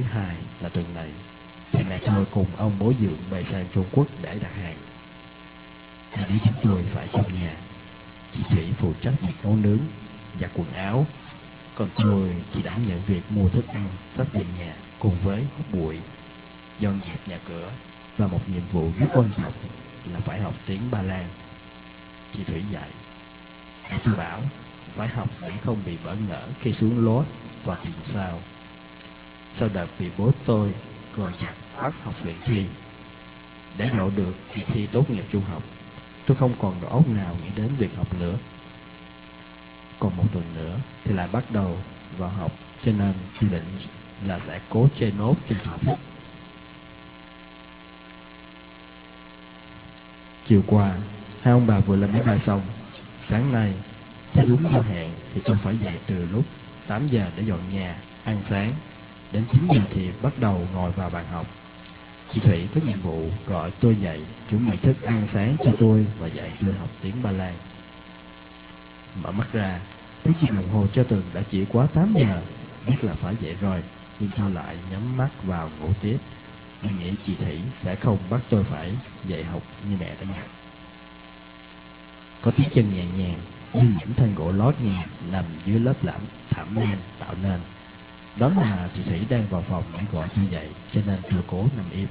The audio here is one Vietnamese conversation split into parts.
thứ hai là tuần này thì mẹ tôi cùng ông bố dưỡng về sang Trung Quốc để đặt hàng. Hai đứa chúng tôi phải trong nhà, chị thủy phụ trách việc nấu nướng giặt quần áo. Còn tôi chỉ đảm nhận việc mua thức ăn sắp về nhà cùng với hút bụi, dọn dẹp nhà cửa và một nhiệm vụ rất quan trọng là phải học tiếng ba lan. Chị thủy dạy tôi bảo phải học để không bị bỡ ngỡ khi xuống lốt và tìm sao sau đợt vì bố tôi gọi chặt bắt học luyện thi để lộ được kỳ thi tốt nghiệp trung học, tôi không còn đầu óc nào nghĩ đến việc học nữa. Còn một tuần nữa thì lại bắt đầu vào học, cho nên dự định là sẽ cố chơi nốt trên học chiều qua, hai ông bà vừa lên máy bay xong. Sáng nay, theo đúng theo hẹn thì tôi phải dậy từ lúc 8 giờ để dọn nhà, ăn sáng đến 9 giờ thì bắt đầu ngồi vào bàn học. Chị Thủy có nhiệm vụ gọi tôi dậy, chuẩn bị thức ăn sáng cho tôi và dạy tôi học tiếng Ba Lan. Mở mắt ra, thấy chiếc đồng hồ cho từng đã chỉ quá 8 giờ. Biết là phải dậy rồi, nhưng tôi lại nhắm mắt vào ngủ tiếp. Tôi nghĩ chị thủy sẽ không bắt tôi phải dạy học như mẹ đã nhắc. Có tiếng chân nhẹ nhàng như những thanh gỗ lót nhẹ nằm dưới lớp lãm thảm đen tạo nên đó là chị thủy đang vào phòng để gọi như dậy cho nên tôi cố nằm im.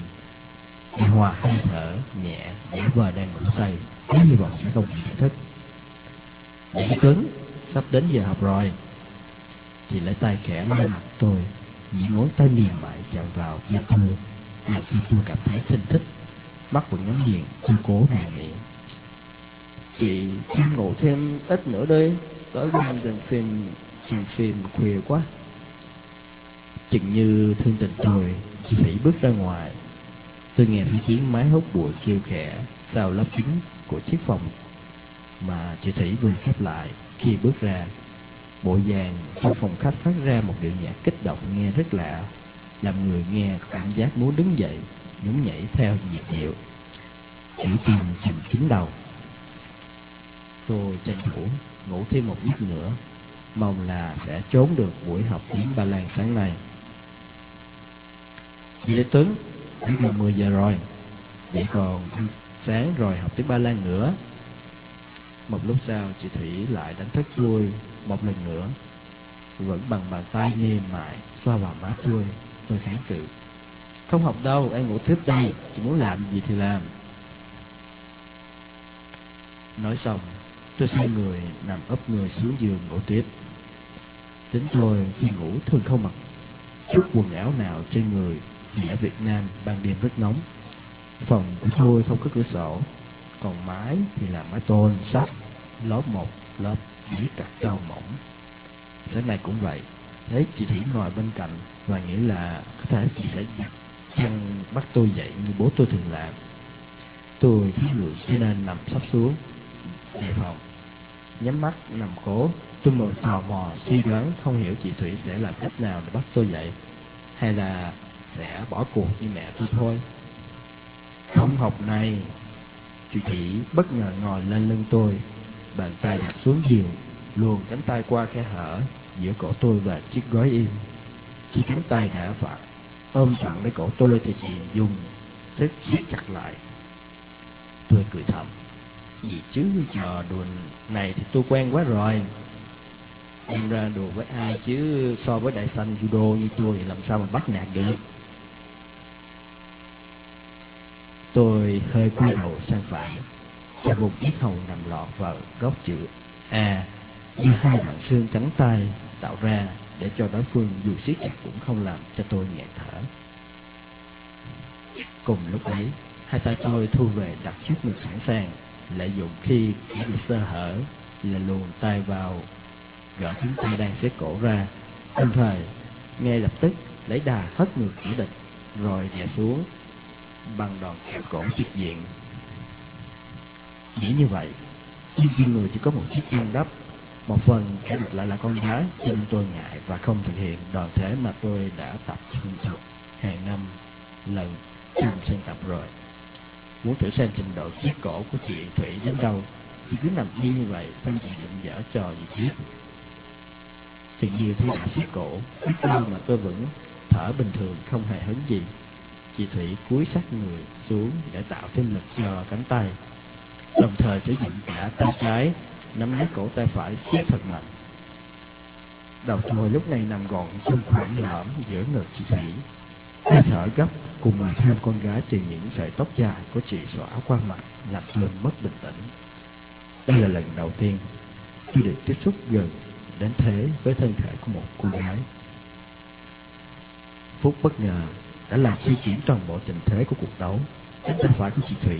Chị Hòa hơi thở nhẹ giả vờ đang ngủ say, cứ hy vọng sẽ không bị thức Để cứng sắp đến giờ học rồi. Chị lấy tay khẽ lên mặt tôi những ngón tay mềm mại chạm vào da tôi làm cho tôi cảm thấy thinh thích mắt vẫn nhắm nghiền, tôi cố nằm miệng chị xin ngủ thêm ít nữa đi tối gần gần phim xem phim khuya quá chừng như thương tình tôi chị thủy bước ra ngoài. Tôi nghe thấy tiếng máy hút bụi kêu khẽ sau lớp kính của chiếc phòng mà chị thủy vừa khép lại khi bước ra. Bộ vàng trong phòng khách phát ra một điệu nhạc kích động nghe rất lạ, làm người nghe cảm giác muốn đứng dậy, nhún nhảy theo nhịp điệu. Chỉ tìm chìm kín đầu. Tôi tranh thủ ngủ thêm một giấc nữa, mong là sẽ trốn được buổi học tiếng ba lan sáng nay chị lê tuấn đến gần mười giờ rồi. Vậy còn sáng rồi học tiếng ba lan nữa. Một lúc sau chị Thủy lại đánh thức tôi một lần nữa. Vẫn bằng bàn tay mềm mại xoa vào má tôi Tôi kháng cự. Không học đâu, em ngủ tiếp đây. Chị muốn làm gì thì làm. Nói xong Tôi xoay người nằm ấp người xuống giường ngủ tiếp. Tính tôi khi ngủ thường không mặc chút quần áo nào trên người ở Việt Nam ban đêm rất nóng. Phòng của tôi không có cửa sổ. Còn mái thì là mái tôn sắt lớp một lớp chỉ cặt cao mỏng. Sáng nay cũng vậy. Thấy chị thủy ngồi bên cạnh và nghĩ là có thể chị sẽ chăn bắt tôi dậy như bố tôi thường làm. Tôi thiếu lượng cho nên nằm sắp xuống đề phòng. Nhắm mắt nằm cố tôi mờ tò mò suy đoán không hiểu chị thủy sẽ làm cách nào để bắt tôi dậy. Hay là sẽ bỏ cuộc như mẹ tôi thôi. Không học này, chị Thủy bất ngờ ngồi lên lưng tôi, bàn tay đặt xuống giường, luồn cánh tay qua khe hở giữa cổ tôi và chiếc gói im. Chiếc cánh tay đã vặn ôm chặt lấy cổ tôi thì chị dùng sức siết chặt lại. Tôi cười thầm, gì chứ trò đùa này thì tôi quen quá rồi. Em ra đùa với ai chứ so với đại sanh judo như tôi thì làm sao mà bắt nạt được. Tôi hơi cúi đầu sang phải, và một chiếc hầu nằm lọt vào góc chữ A như hai đoạn xương cánh tay tạo ra để cho đối phương dù siết chặt cũng không làm cho tôi nhẹ thở. Cùng lúc ấy, hai tay tôi thu về đặt trước ngực sẵn sàng, lợi dụng khi bị sơ hở là luồn tay vào gỡ chúng tay đang xếp cổ ra, đồng thời ngay lập tức lấy đà hất ngược kỹ địch rồi đè xuống bằng đòn kẹo cổ trực diện. Nghĩ như vậy, trên người chỉ có một chiếc yên đắp một phần kẻ địch lại là con gái cho nên tôi ngại và không thực hiện. Đòn thế mà tôi đã tập thuần thục hàng năm lần trăm sân tập rồi. Muốn thử xem trình độ chiếc cổ của chị thủy đến đâu chỉ cứ nằm yên như vậy không chị định dở trò gì chiếc thì nhiều thì đã xiết cổ biết đâu mà tôi vẫn thở bình thường không hề hấn gì chị thủy cúi sát người xuống để tạo thêm lực cho cánh tay, đồng thời sử dụng cả tay trái nắm lấy cổ tay phải siết thật mạnh. Đầu tôi lúc này nằm gọn trong khoảng lõm giữa ngực chị thủy. Hơi thở gấp cùng mà theo con gái từ những sợi tóc dài của chị xõa qua mặt làm tôi mất bình tĩnh. Đây là lần đầu tiên tôi được tiếp xúc gần đến thế với thân thể của một cô gái. Phút bất ngờ đã làm suy chuyển toàn bộ tình thế của cuộc đấu cánh tay phải của chị thủy,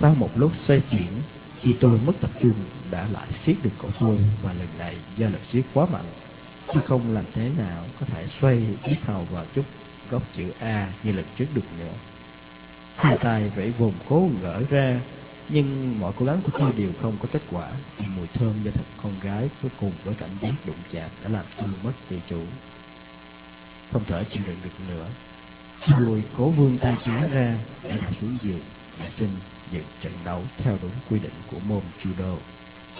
sau một lúc xoay chuyển, khi tôi mất tập trung, đã lại siết được cổ tôi và lần này do lực siết quá mạnh chứ không làm thế nào có thể xoay biết hầu vào chút góc chữ A như lần trước được nữa. Hai tay vẫy vùng cố gỡ ra, nhưng mọi cố gắng của tôi đều không có kết quả vì mùi thơm do thịt con gái cuối cùng với cảm giác đụng chạm đã làm tôi mất tự chủ. Không thể chịu đựng được nữa. rồi cố vương tay trái ra để đặt xuống giường và xin dựng trận đấu theo đúng quy định của môn judo.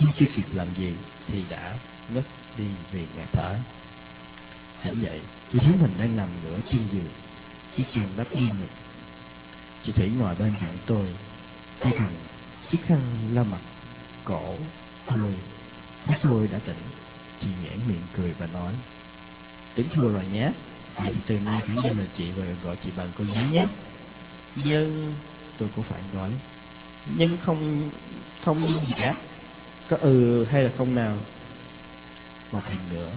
Nhưng chưa kịp làm gì thì đã ngất đi vì ngạt thở. Hãy vậy, tôi thấy mình đang nằm nửa trên giường, chiếc giường đắp yên ngực. Chị Thủy ngồi bên cạnh tôi, tay cầm chiếc khăn lau mặt, cổ, môi. Thấy tôi đã tỉnh, chị nhãn miệng cười và nói, Tính thua rồi nhé, vậy từ nay chúng ta là chị và gọi chị bằng cô nhí nhé. Nhưng tôi cũng phải nói nhưng không không gì cả có ừ hay là không nào? Một lần nữa.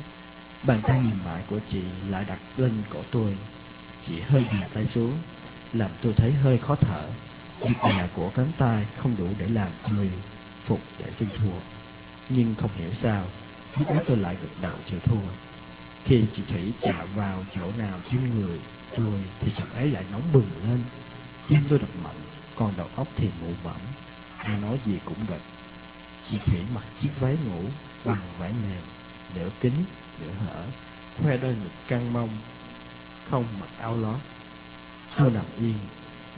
Bàn tay mềm mại của chị lại đặt lên cổ tôi. Chị hơi dì tay xuống, làm tôi thấy hơi khó thở. Việc nhà của cánh tay, không đủ để làm tôi phục để tôi thua. Nhưng không hiểu sao, lúc đó tôi lại gật đầu chịu thua khi chị thủy chạm vào chỗ nào trên người tôi thì chẳng ấy lại nóng bừng lên. Tim tôi đập mạnh, còn đầu óc thì mụ mẫm. Ai nói gì cũng gật chị thủy mặc chiếc váy ngủ, bằng vải mềm nửa kín nửa hở, khoe đôi ngực căng mông, không mặc áo lót. Tôi nằm yên,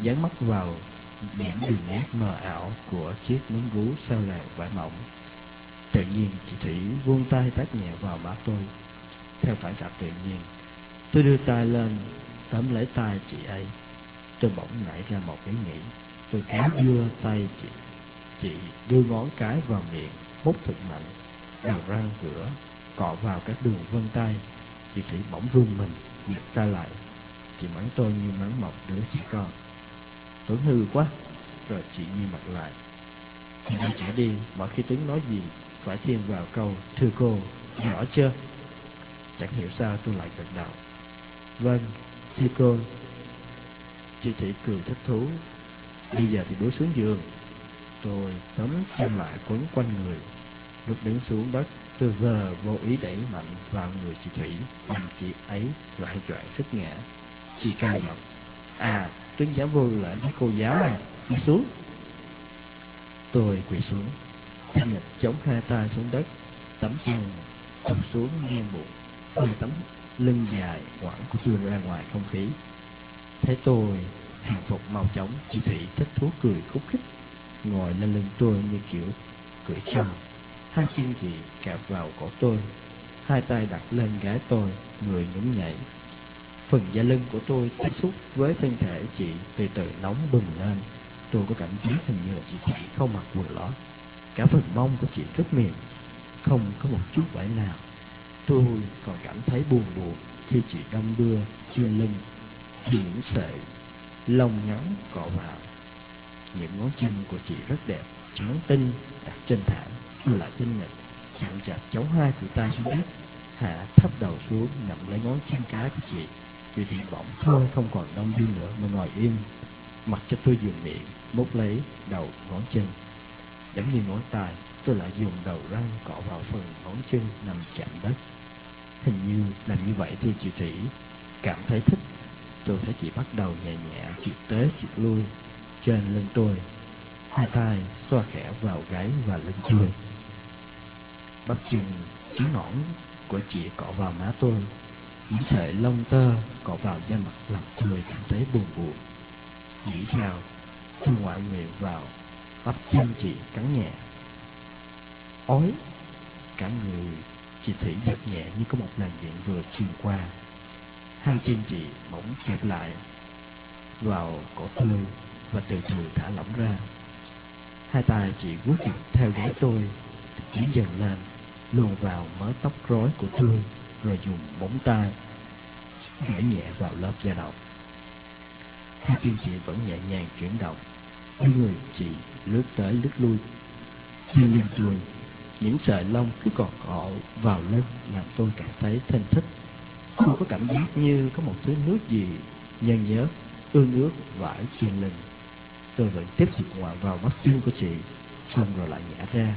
dán mắt vào điểm đường nét mờ ảo của chiếc nón vú sao làng vải mỏng. Tự nhiên, chị thủy vuông tay tát nhẹ vào má tôi theo phản xạ tự nhiên. Tôi đưa tay lên tóm lấy tay chị ấy. Tôi bỗng nảy ra một ý nghĩ. Tôi kéo đưa tay chị chị đưa ngón cái vào miệng mút thật mạnh đầu răng cửa cọ vào các đường vân tay. Chị thủy bỗng run mình giật tay lại. Chị mắng tôi như mắng một đứa chỉ con. Tuấn hư quá. Rồi chị như mặt lại. Đi trở đi mọi khi tuấn nói gì phải thêm vào câu thưa cô rõ chưa chẳng hiểu sao tôi lại gật đầu vâng thưa cô. Chị thủy cười thích thú. Bây giờ thì bước xuống giường. Tôi tóm chăn lại quấn quanh người. Lúc đứng xuống đất tôi vờ vô ý đẩy mạnh vào người chị thủy, làm chị ấy loạn choạng sức ngã. Chị cao giọng à tuấn giáo vô lại với cô giáo này, đi xuống. Tôi quỳ xuống, thanh nhật chống hai tay xuống đất, tấm chân tụt xuống ngang bụng tôi tấm lưng dài ngoẵn của tôi ra ngoài không khí. Thấy tôi hàng phục mau chóng, chị Thủy thích thú cười khúc khích, ngồi lên lưng tôi như kiểu cưỡi trâu. Hai chân chị cạp vào cổ tôi, hai tay đặt lên gái tôi, người nhún nhảy. Phần da lưng của tôi tiếp xúc với thân thể chị từ từ nóng bừng lên. Tôi có cảm giác hình như chị Thủy không mặc quần lót. Cả phần mông của chị rất mềm, không có một chút vải nào. Tôi còn cảm thấy buồn buồn khi chị đông đưa chuyên lưng những sợi lông ngắn cọ vào. Những ngón chân của chị rất đẹp, trắng tinh, đặt trên thảm, lại tinh nghịch, chạm chạp cháu hai của tay xuống đất, hạ thấp đầu xuống nằm lấy ngón chân cái của chị. Vì thì bỗng thôi không còn đông đi nữa mà ngồi im, mặc cho tôi dùng miệng, mút lấy đầu ngón chân. Giống như ngón tay, tôi lại dùng đầu răng cọ vào phần ngón chân nằm chạm đất. Hình như làm như vậy thì chị Thủy cảm thấy thích. Tôi thấy chị bắt đầu nhẹ nhẹ trượt tới trượt lui trên lưng tôi. Hai tay xoa khẽ vào gáy và lưng tôi. Bắp chân chí nõn của chị cọ vào má tôi. Những sợi lông tơ cọ vào da mặt làm tôi cảm thấy buồn buồn. Nghĩ sao, tôi ngoại nguyện vào bắp chân chị cắn nhẹ. Ói, cả người chị Thủy giật nhẹ như có một làn điện vừa xuyên qua. Hai chân chị bỗng kẹp lại vào cổ tôi và từ từ thả lỏng ra. Hai tay chị vuốt định theo gáy tôi, tiến dần lên, luồn vào mớ tóc rối của tôi, rồi dùng bóng tay gãy nhẹ vào lớp da đầu. Hai chân chị vẫn nhẹ nhàng chuyển động, người chị lướt tới lướt lui. chân lưng tôi, những sợi lông cứ còn cọ vào lưng làm tôi cảm thấy thân thích. Tôi có cảm giác như có một thứ nước gì nhân nhớ, ương ướt vải truyền lưng. Tôi vẫn tiếp tục ngoại vào mắt xương của chị, xong rồi lại nhả ra,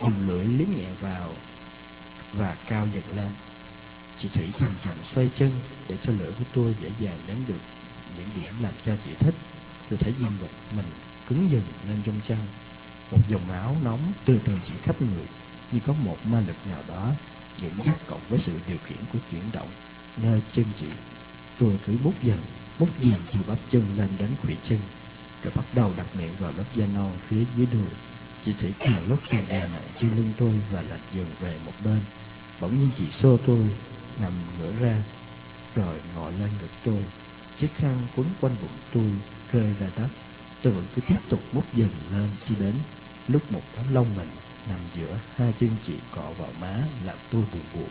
dùng lưỡi liếm nhẹ vào và cao dần lên. Chị Thủy chậm chậm xoay chân để cho lửa của tôi dễ dàng đến được những điểm làm cho chị thích. Tôi thấy dương vật mình cứng dần lên trong chân. Một dòng máu nóng từ từ chỉ khắp người, như có một ma lực nào đó dẫn dắt cộng với sự điều khiển của chuyển động nơi chân chị. Tôi cứ bút dần, bút dần từ bắp chân lên đến khuỷu chân, rồi bắt đầu đặt miệng vào lớp da non phía dưới đùi. Chị Thủy càng lúc càng đè nặng trên lưng tôi và lệch dần về một bên. Bỗng nhiên chị xô tôi nằm ngửa ra, rồi ngồi lên ngực tôi. Chiếc khăn quấn quanh bụng tôi rơi ra đất. Tôi vẫn cứ tiếp tục mút dần lên cho đến lúc một tấm lông mình nằm giữa hai chân chị cọ vào má làm tôi buồn buồn.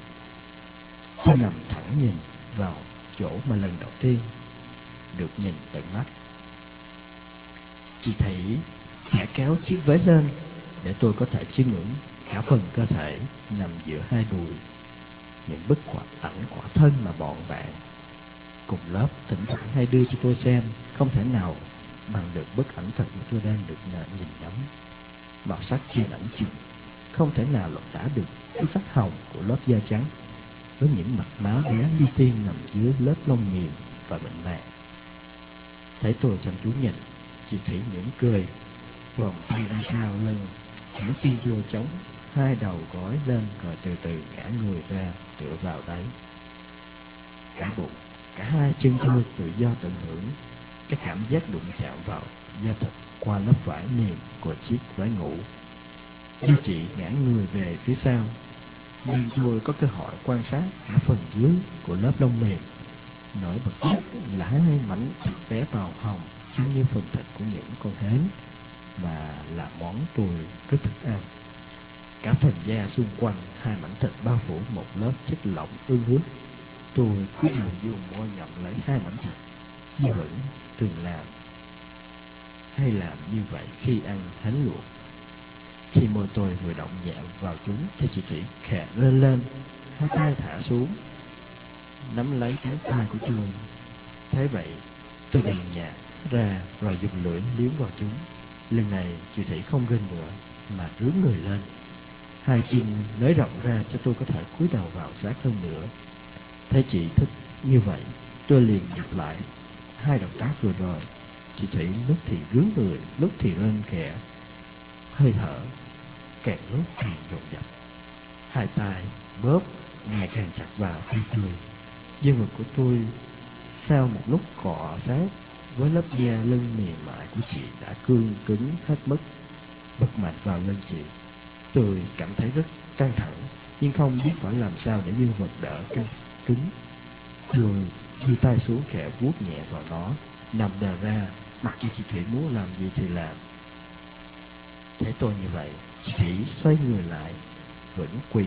Tôi nằm thẳng nhìn vào chỗ mà lần đầu tiên được nhìn tận mắt. Chị thấy khẽ kéo chiếc váy lên để tôi có thể chiêm ngưỡng cả phần cơ thể nằm giữa hai đùi. Những bức họa ảnh khỏa thân mà bọn bạn cùng lớp thỉnh thoảng hay đưa cho tôi xem không thể nào bằng được bức ảnh thật mà tôi đang được nhìn ngắm. Màu sắc trên ảnh chừng không thể nào lột tả được cái sắc hồng của lớp da trắng. Với những mặt má bé như tiên nằm dưới lớp lông mềm và mịn màng. Thấy tôi chăm chú nhìn, chị Thủy mỉm cười, vòng tay ra cao lên, những tiên vô trống, hai đầu gối lên rồi từ từ ngã người ra tựa vào đáy. Cả bụng, cả hai chân tôi tự do tận hưởng. Cái cảm giác đụng chạm vào da thịt qua lớp vải mềm của chiếc váy ngủ. Khi chị ngã người về phía sau, nên tôi có cơ hội quan sát ở phần dưới của lớp lông mềm. Nổi bật nhất là hai mảnh thịt bé màu hồng giống như phần thịt của những con hến mà là món tôi rất thích ăn. Cả phần da xung quanh hai mảnh thịt bao phủ một lớp chất lỏng ương ướt. Tôi cứ dùng dùng môi nhậm lấy hai mảnh thịt như vẫn thường làm hay làm như vậy khi ăn thánh luộc. Khi môi tôi vừa động nhẹ vào chúng thì chị Thủy khẽ lên lên, hai tay thả xuống, nắm lấy cái tay của tôi. Thế vậy, tôi đành nhẹ ra rồi dùng lưỡi liếm vào chúng. Lần này chị Thủy không rên nữa mà rướn người lên. Hai chân nới rộng ra cho tôi có thể cúi đầu vào sát hơn nữa. Thấy chị thích như vậy, tôi liền nhặt lại hai động tác vừa rồi. Chị Thủy lúc thì rướn người, lúc thì rên khẽ. Hơi thở càng lúc càng dồn dập. Hai tay bóp ngày càng chặt vào hai người. dương vật của tôi sau một lúc cọ sát với lớp da lưng mềm mại của chị đã cương cứng hết mức bật mạnh vào lưng chị tôi cảm thấy rất căng thẳng nhưng không biết phải làm sao để dương vật đỡ căng cứng tôi đưa tay xuống khẽ vuốt nhẹ vào nó nằm đờ ra mặc dù chị thủy muốn làm gì thì làm. Thế tôi như vậy, chị thủy xoay người lại vẫn quỳ,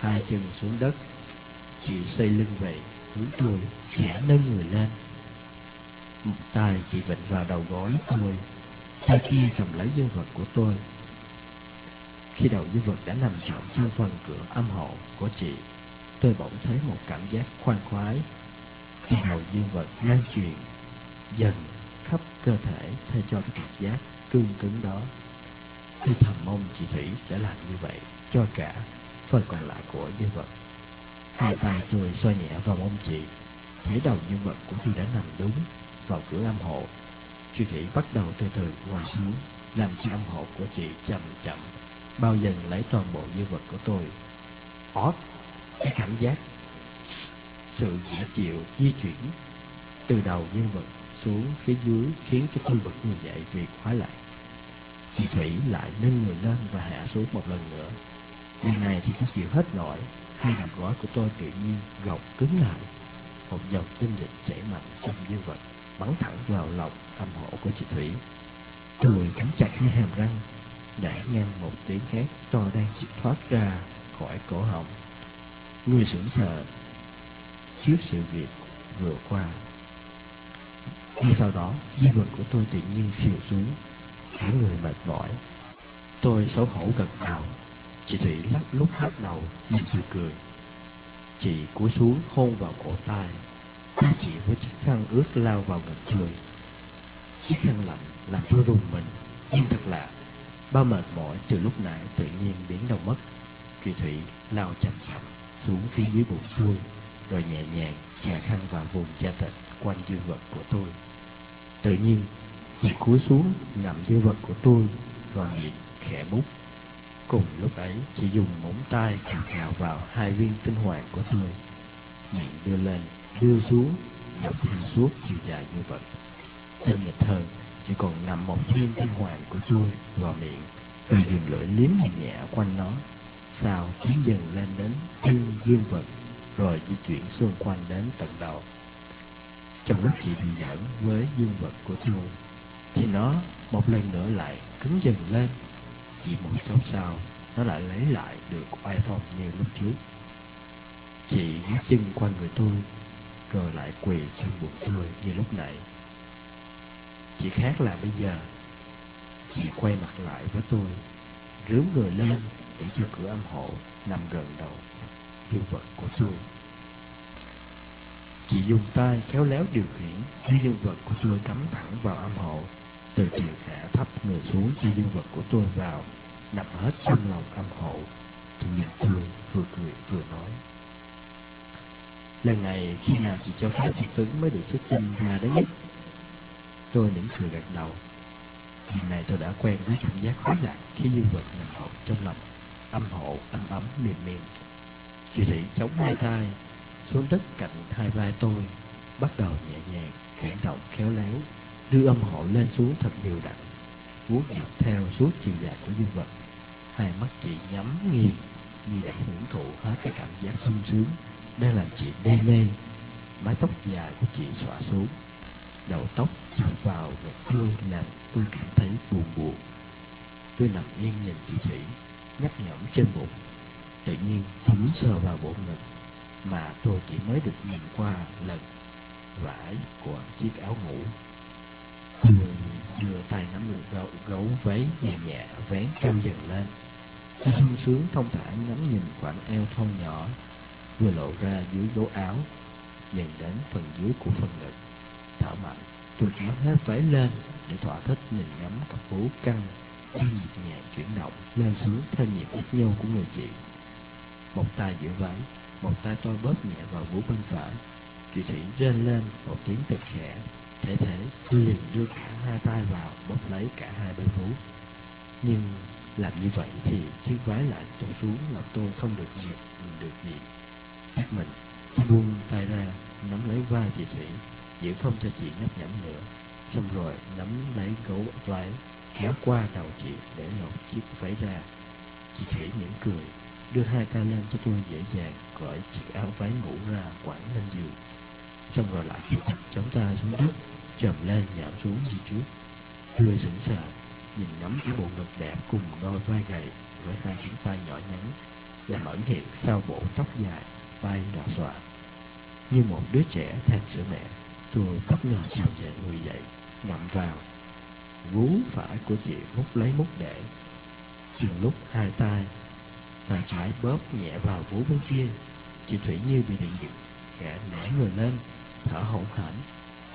hai chân xuống đất. Chị xoay lưng về, hướng tôi, khẽ nâng người lên. Một tay chị vịnh vào đầu gối tôi, tay kia cầm lấy dương vật của tôi. Khi đầu dương vật đã nằm trọn trên phần cửa âm hộ của chị, tôi bỗng thấy một cảm giác khoan khoái. Khi đầu dương vật lan truyền, dần khắp cơ thể thay cho cái cảm giác cương cứng đó. Thì thầm mong chị thủy sẽ làm như vậy cho cả phần còn lại của nhân vật. Hai tay tôi xoa nhẹ vào mông chị. Thấy đầu nhân vật của tôi đã nằm đúng vào cửa âm hộ. Chị thủy bắt đầu từ từ ngồi xuống, làm cho âm hộ của chị chậm chậm, bao dần lấy toàn bộ nhân vật của tôi. Ót cái cảm giác sự dễ chịu di chuyển từ đầu nhân vật xuống phía dưới khiến cho khu vực người dậy việc khoái lại. Chị thủy lại nâng người lên và hạ xuống một lần nữa. Lần này thì không chịu hết nổi. Hai đầu gói của tôi tự nhiên gọc cứng lại. Một dòng tinh dịch chảy mạnh trong dương vật bắn thẳng vào lòng âm hộ của chị thủy. Tôi cắn chặt hai hàm răng đã ngang một tiếng khác, to đang thoát ra khỏi cổ họng. Người sững sờ trước sự việc vừa qua ngay sau đó, di vật của tôi tự nhiên xìu xuống cả người mệt mỏi. Tôi xấu hổ gật đầu. Chị thủy lắc lúc lắc đầu nhưng cười cười. Chị cúi xuống hôn vào cổ tay. Tay chị với chiếc khăn ướt lao vào ngực tôi chiếc khăn lạnh làm tôi rùng mình, nhưng thật lạ bao mệt mỏi từ lúc nãy tự nhiên biến đâu mất. Chị thủy lao chậm chậm xuống phía dưới bụng tôi rồi nhẹ nhàng chà khăn vào vùng da thịt quanh dương vật của tôi tự nhiên chị cúi xuống, ngậm dương vật của tôi và miệng khẽ bút. Cùng lúc ấy, chị dùng móng tay cào cào vào hai viên tinh hoàng của tôi. Miệng đưa lên, đưa xuống dọc theo suốt chiều dài như vậy. Tinh nghịch hơn chỉ còn nằm một viên tinh hoàng của tôi vào miệng, rồi dùng lưỡi liếm nhẹ quanh nó. Sao tiến dần lên đến chân dương vật, rồi di chuyển xung quanh đến tận đầu trong lúc chị bị giỡn với dương vật của tôi thì nó một lần nữa lại cứng dần lên chỉ một chốc sau nó lại lấy lại được oai phong như lúc trước. Chị nhấc chân qua người tôi, rồi lại quỳ trên bụng tôi như lúc nãy. Chỉ khác là bây giờ. Chị quay mặt lại với tôi, rướm người lên để cho cửa âm hộ nằm gần đầu dương vật của tôi chị dùng tay khéo léo điều khiển khi dương vật của tôi cắm thẳng vào âm hộ. Từ từ hạ thấp người xuống cho dương vật của tôi vào, nằm hết trong lòng âm hộ. Chị nhìn tôi vừa cười vừa nói. Lần này, khi nào chị cho phép chị Tuấn mới được xuất tinh ra đấy nhất tôi mỉm cười gật đầu. Lần này tôi đã quen với cảm giác khoái lạc khi dương vật nằm hộ trong lòng âm hộ, âm ấm mềm mềm. Chị thủy chống hai tay xuống đất cạnh hai vai tôi, bắt đầu nhẹ nhàng chuyển động khéo léo, đưa âm hộ lên xuống thật đều đặn vuốt dọc theo suốt chiều dài của dương vật. Hai mắt chị nhắm nghiền, như đã hưởng thụ hết cái cảm giác sung sướng đang làm chị đê mê. Mái tóc dài của chị xõa xuống, đầu tóc chạm vào ngực tôi làm tôi cảm thấy buồn buồn. Tôi nằm yên nhìn chị thủy nhấp nhõm trên bụng, tự nhiên tôi muốn sờ vào bộ ngực mà tôi chỉ mới được nhìn qua lần vải của chiếc áo ngủ. Tôi đưa tay nắm được gấu, gấu váy nhẹ nhẹ vén cao dần lên. Tôi sung sướng thông thả ngắm nhìn khoảng eo thon nhỏ vừa lộ ra dưới gấu áo dần đến phần dưới của phần ngực. Thở mạnh tôi kéo hết váy lên để thỏa thích nhìn ngắm cặp vú căng đang nhịp nhàng chuyển động lên xuống theo nhịp út nhô của người chị. Một tay giữ váy một tay tôi bóp nhẹ vào vú bên phải. Chị thủy rên lên một tiếng thật khẽ. Thế thế, tôi liền đưa cả hai tay vào, bóp lấy cả hai bên vú nhưng làm như vậy thì chiếc váy lại trục xuống làm tôi không được gì được gì chắc mình buông tay ra, Nắm lấy vai chị Thủy Giữ không cho chị nhấp nhẩm nữa. Xong rồi nắm lấy gấu váy, Kéo qua đầu chị để lột chiếc váy ra. Chị Thủy mỉm cười. Đưa hai tay lên cho tôi dễ dàng Cởi chiếc áo váy ngủ ra quẳng lên giường. Xong rồi lại chịu chặt chống tay xuống đất Trầm lên nhảm xuống như trước. Tôi sững sờ, Nhìn ngắm cái bộ ngực đẹp cùng đôi vai gầy Với hai cánh tay nhỏ nhắn Làm ẩn hiện sau bộ tóc dài Bay đỏ xòa. Như một đứa trẻ than sữa mẹ, Tôi bất ngờ chào dậy người dậy, Ngậm vào. Vú phải của chị múc lấy múc để. Chừng lúc hai tay Tay trái bóp nhẹ vào vú bên kia. Chị Thủy như bị điện giật Gã nẻ người lên, Thở hổn hển,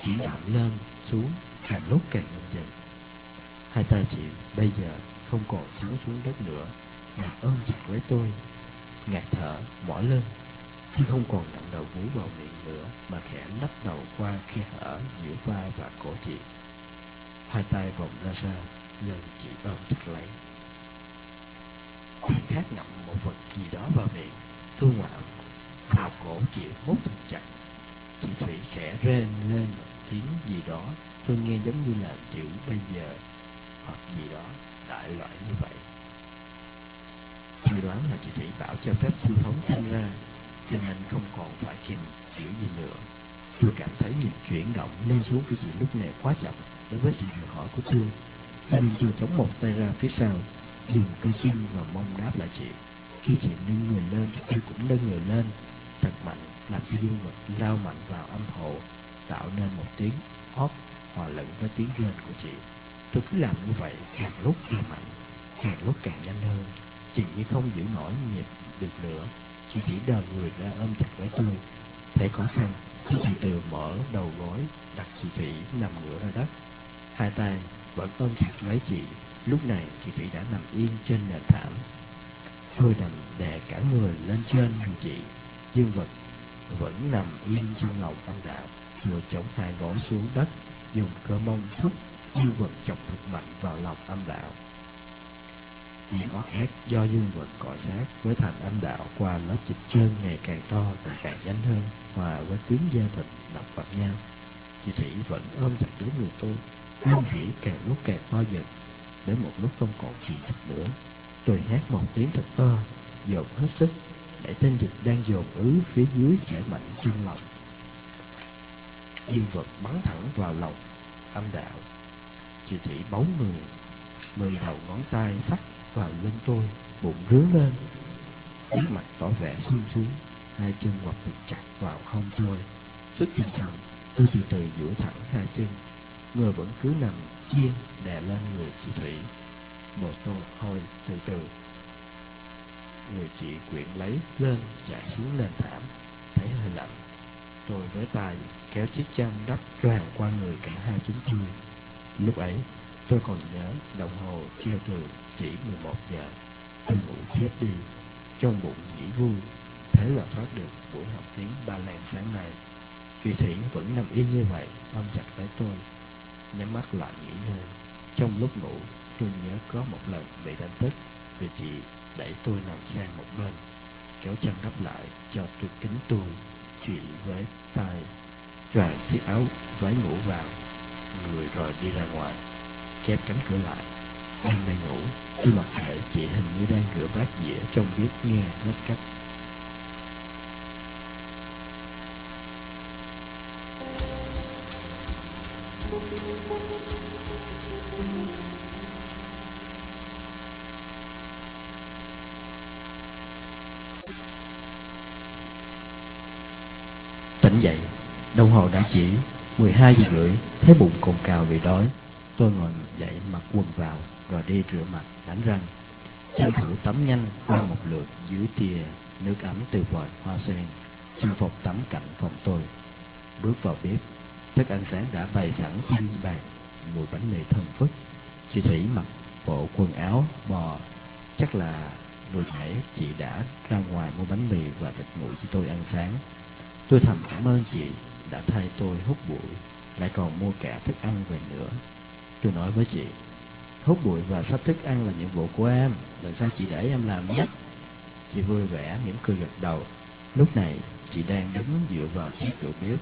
Chỉ động lên, xuống, Càng lúc càng nhanh dần. Hai tay chị bây giờ không còn xuống xuống đất nữa, Mà ôm chặt với tôi. Ngạt thở mỏi lên, khi không còn nặng đầu vú vào miệng nữa, Mà khẽ lắp đầu qua khe hở giữa vai và cổ chị. Hai tay vòng ra xa Lần chị ôm chặt lấy. Chị khác ngậm một vật gì đó vào miệng. Thu ngoạm Vào cổ chịu mút thật chặt. Chị Thủy khẽ rên lên một tiếng gì đó. Tôi nghe giống như là chữ bây giờ, Hoặc gì đó, đại loại như vậy. Tôi đoán là chị Thủy bảo cho phép sư phóng sinh ra, Cho nên không còn phải kìm giữ gì nữa. Tôi cảm thấy nhịp chuyển động lên xuống của chị lúc này quá chậm Đối với sự đòi hỏi của tôi. Nên tôi chống một tay ra phía sau. Dùng cơ chân và mong đáp lại chị. Khi chị nâng người lên tôi cũng nâng người lên. Thật mạnh, làm cho dương vật lao mạnh vào âm hộ, Tạo nên một tiếng hót hòa lẫn với tiếng rên của chị. Tôi cứ làm như vậy, càng lúc càng mạnh, Càng lúc càng nhanh hơn. Chị như không giữ nổi nhịp được nữa. Chị chỉ đờ người ra ôm chặt lấy tôi. Thấy khó khăn Tôi từ từ mở đầu gối, Đặt chị Thủy nằm ngửa ra đất. Hai tay vẫn ôm chặt lấy chị. Lúc này chị Thủy đã nằm yên trên nền thảm. Tôi đành đè cả người lên trên người chị. Dương vật vẫn nằm yên trong lòng âm đạo, Vừa chống hai gối xuống đất, Dùng cơ mông thúc dương vật chọc thật mạnh vào lòng âm đạo. Tiếng ót hét do dương vật cọ sát với thành âm đạo qua lớp dịch trơn ngày càng to và càng nhanh hơn, hòa với tiếng da thịt đập vào nhau chị thủy vẫn ôm chặt lấy người tôi, nhưng rỉ càng lúc càng to dần đến một lúc không còn chịu được nữa. Tôi hét một tiếng thật to, dồn hết sức để tên dịch đang dồn ứ phía dưới chảy mạnh trên lòng. Dương vật bắn thẳng vào lòng, âm đạo. Chị thủy bóng người, mười đầu ngón tay sắc vào lưng tôi, bụng rướn lên. Biết mặt tỏ vẻ sung sướng, Hai chân quặp thật chặt vào hông tôi. Sức tinh thần Tôi từ từ duỗi thẳng hai chân Người vẫn cứ nằm chiên đè lên người chị Thủy. Một tôi hôi từ từ. Người chị quyện lấy lên, chạy xuống nền thảm. Thấy hơi lạnh. Tôi với tay kéo chiếc chăn đắp choàng qua người cả hai chúng tôi. Lúc ấy, tôi còn nhớ đồng hồ treo tường chỉ 11 giờ. Tôi ngủ chết đi. Trong bụng nghĩ vui. Thế là thoát được buổi học tiếng ba lan sáng nay. Kỳ Thủy vẫn nằm yên như vậy, Ôm chặt lấy tôi. Nhắm mắt lại nghỉ ngơi. Trong lúc ngủ, tôi nhớ có một lần bị đánh thức Vì chị đẩy tôi nằm sang một bên, Kéo chân đắp lại cho tôi kính tôi Chị với tay Choàng chiếc áo, váy ngủ vào Người rồi đi ra ngoài, Khép cánh cửa lại. Anh đang ngủ Tôi mặc kệ chị hình như đang rửa bát dĩa Trong bếp nghe hết cách hai giờ rưỡi, Thấy bụng cồn cào vì đói, Tôi ngồi dậy mặc quần vào Rồi đi rửa mặt, đánh răng. Tranh thủ tắm nhanh qua một lượt dưới tia nước ấm từ vòi hoa sen, Chinh phục tắm cạnh phòng tôi. Bước vào bếp, Thức ăn sáng đã bày sẵn trên bàn, Mùi bánh mì thơm phức. Chị Thủy mặc bộ quần áo bò Chắc là vừa nãy chị đã ra ngoài mua bánh mì và thịt nguội cho tôi ăn sáng. Tôi thầm cảm ơn chị đã thay tôi hút bụi lại còn mua cả thức ăn về nữa. Tôi nói với chị Hút bụi và sắp thức ăn là nhiệm vụ của em, Lần sau chị để em làm nhé. Chị vui vẻ mỉm cười gật đầu. Lúc này, Chị đang đứng dựa vào chiếc cửa bếp.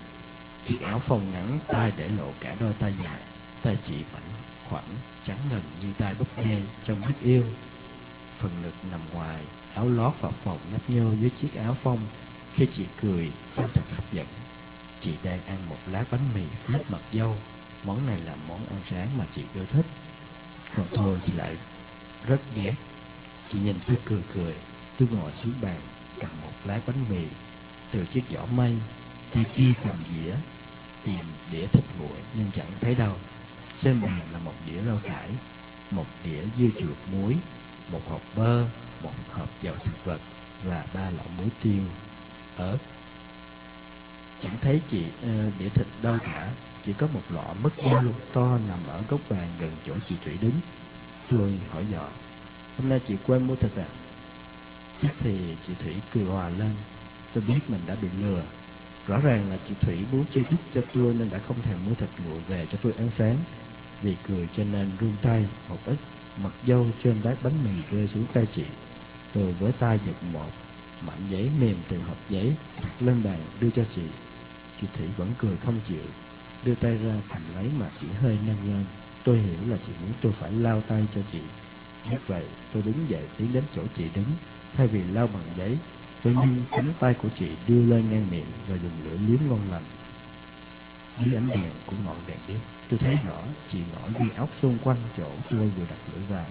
Chiếc áo phông ngắn tay để lộ cả đôi tay dài Tay chị mảnh khoảnh trắng ngần như tay búp bê trong biết yêu. Phần ngực nằm ngoài, Áo lót và phòng nhấp nhô dưới chiếc áo phông. Khi chị cười trông thật hấp dẫn Chị đang ăn một lát bánh mì mứt mật dâu. Món này là món ăn sáng mà chị ưa thích. Còn thôi thì lại rất ghét. Chị nhìn tôi cười cười, Tôi ngồi xuống bàn, Cầm một lát bánh mì. Từ chiếc giỏ mây Tay kia cầm dĩa, Tìm đĩa thịt nguội nhưng chẳng thấy đâu. Trên bàn là một đĩa rau cải, Một đĩa dưa chuột muối, Một hộp bơ, Một hộp dầu thực vật Và ba lọ muối tiêu. Ớt Chẳng thấy chị ờ, uh, đĩa thịt đâu cả. Chỉ có một lọ mất dao to nằm ở góc bàn gần chỗ chị Thủy đứng. Tôi hỏi dò Hôm nay chị quên mua thịt à? Chắc thì chị Thủy cười hòa lên Tôi biết mình đã bị lừa. Rõ ràng là chị Thủy muốn chơi đích cho tôi Nên đã không thèm mua thịt nguội về cho tôi ăn sáng. Vì cười cho nên run tay một ít Mật dâu trên bát bánh mì rơi xuống tay chị. Tôi với tay giật một Mảnh giấy mềm từ hộp giấy lên bàn đưa cho chị. Chị Thủy vẫn cười không chịu. Đưa tay ra cầm lấy mà chỉ hơi nâng lên Tôi hiểu là chị muốn tôi phải lao tay cho chị. Hết vậy tôi đứng dậy tiến đến chỗ chị đứng. Thay vì lao bằng giấy Tôi nâng cánh tay của chị đưa lên ngang miệng Và dùng lưỡi liếm ngon lành. Dưới ánh đèn của ngọn đèn bếp Tôi thấy rõ chị ngỏ đi ốc xung quanh chỗ tôi vừa đặt lưỡi vào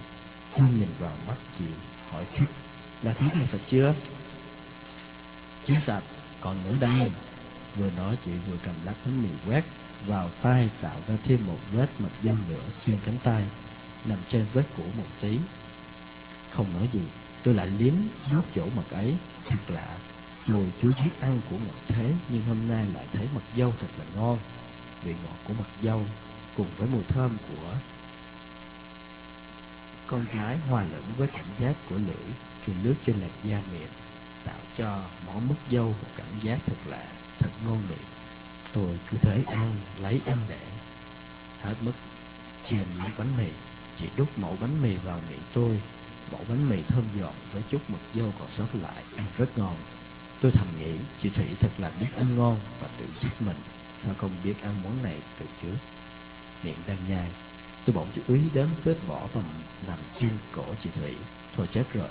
Tôi nhìn vào mắt chị hỏi tiếp Là thứ này sạch chưa? Chưa sạch, còn nữa đây Vừa nói chị vừa cầm lát bánh mì quét vào tay tạo ra thêm một vết mật dâm lửa xuyên cánh tay, nằm trên vết cũ một tí. Không nói gì, tôi lại liếm vuốt chỗ mật ấy, thật lạ. Mùi chuối giết ăn của ngọt thế, nhưng hôm nay lại thấy mật dâu thật là ngon. Vị ngọt của mật dâu cùng với mùi thơm của con gái hòa lẫn với cảm giác của lưỡi truyền nước trên làn da miệng, tạo cho món mứt dâu một cảm giác thật lạ ngôn ngon miệng tôi cứ thế ăn lấy ăn để. Hết mức, chìm những bánh mì. Chị đút mẫu bánh mì vào miệng tôi. Mẫu bánh mì thơm giòn với chút mực dâu còn sót lại. Ăn rất ngon. Tôi thầm nghĩ chị thủy thật là biết ăn ngon và tự trách mình. Sao không biết ăn món này từ trước? Miệng đang nhai. Tôi bỗng chú ý đến vết vỏ và nằm trên cổ chị thủy. Thôi chết rồi.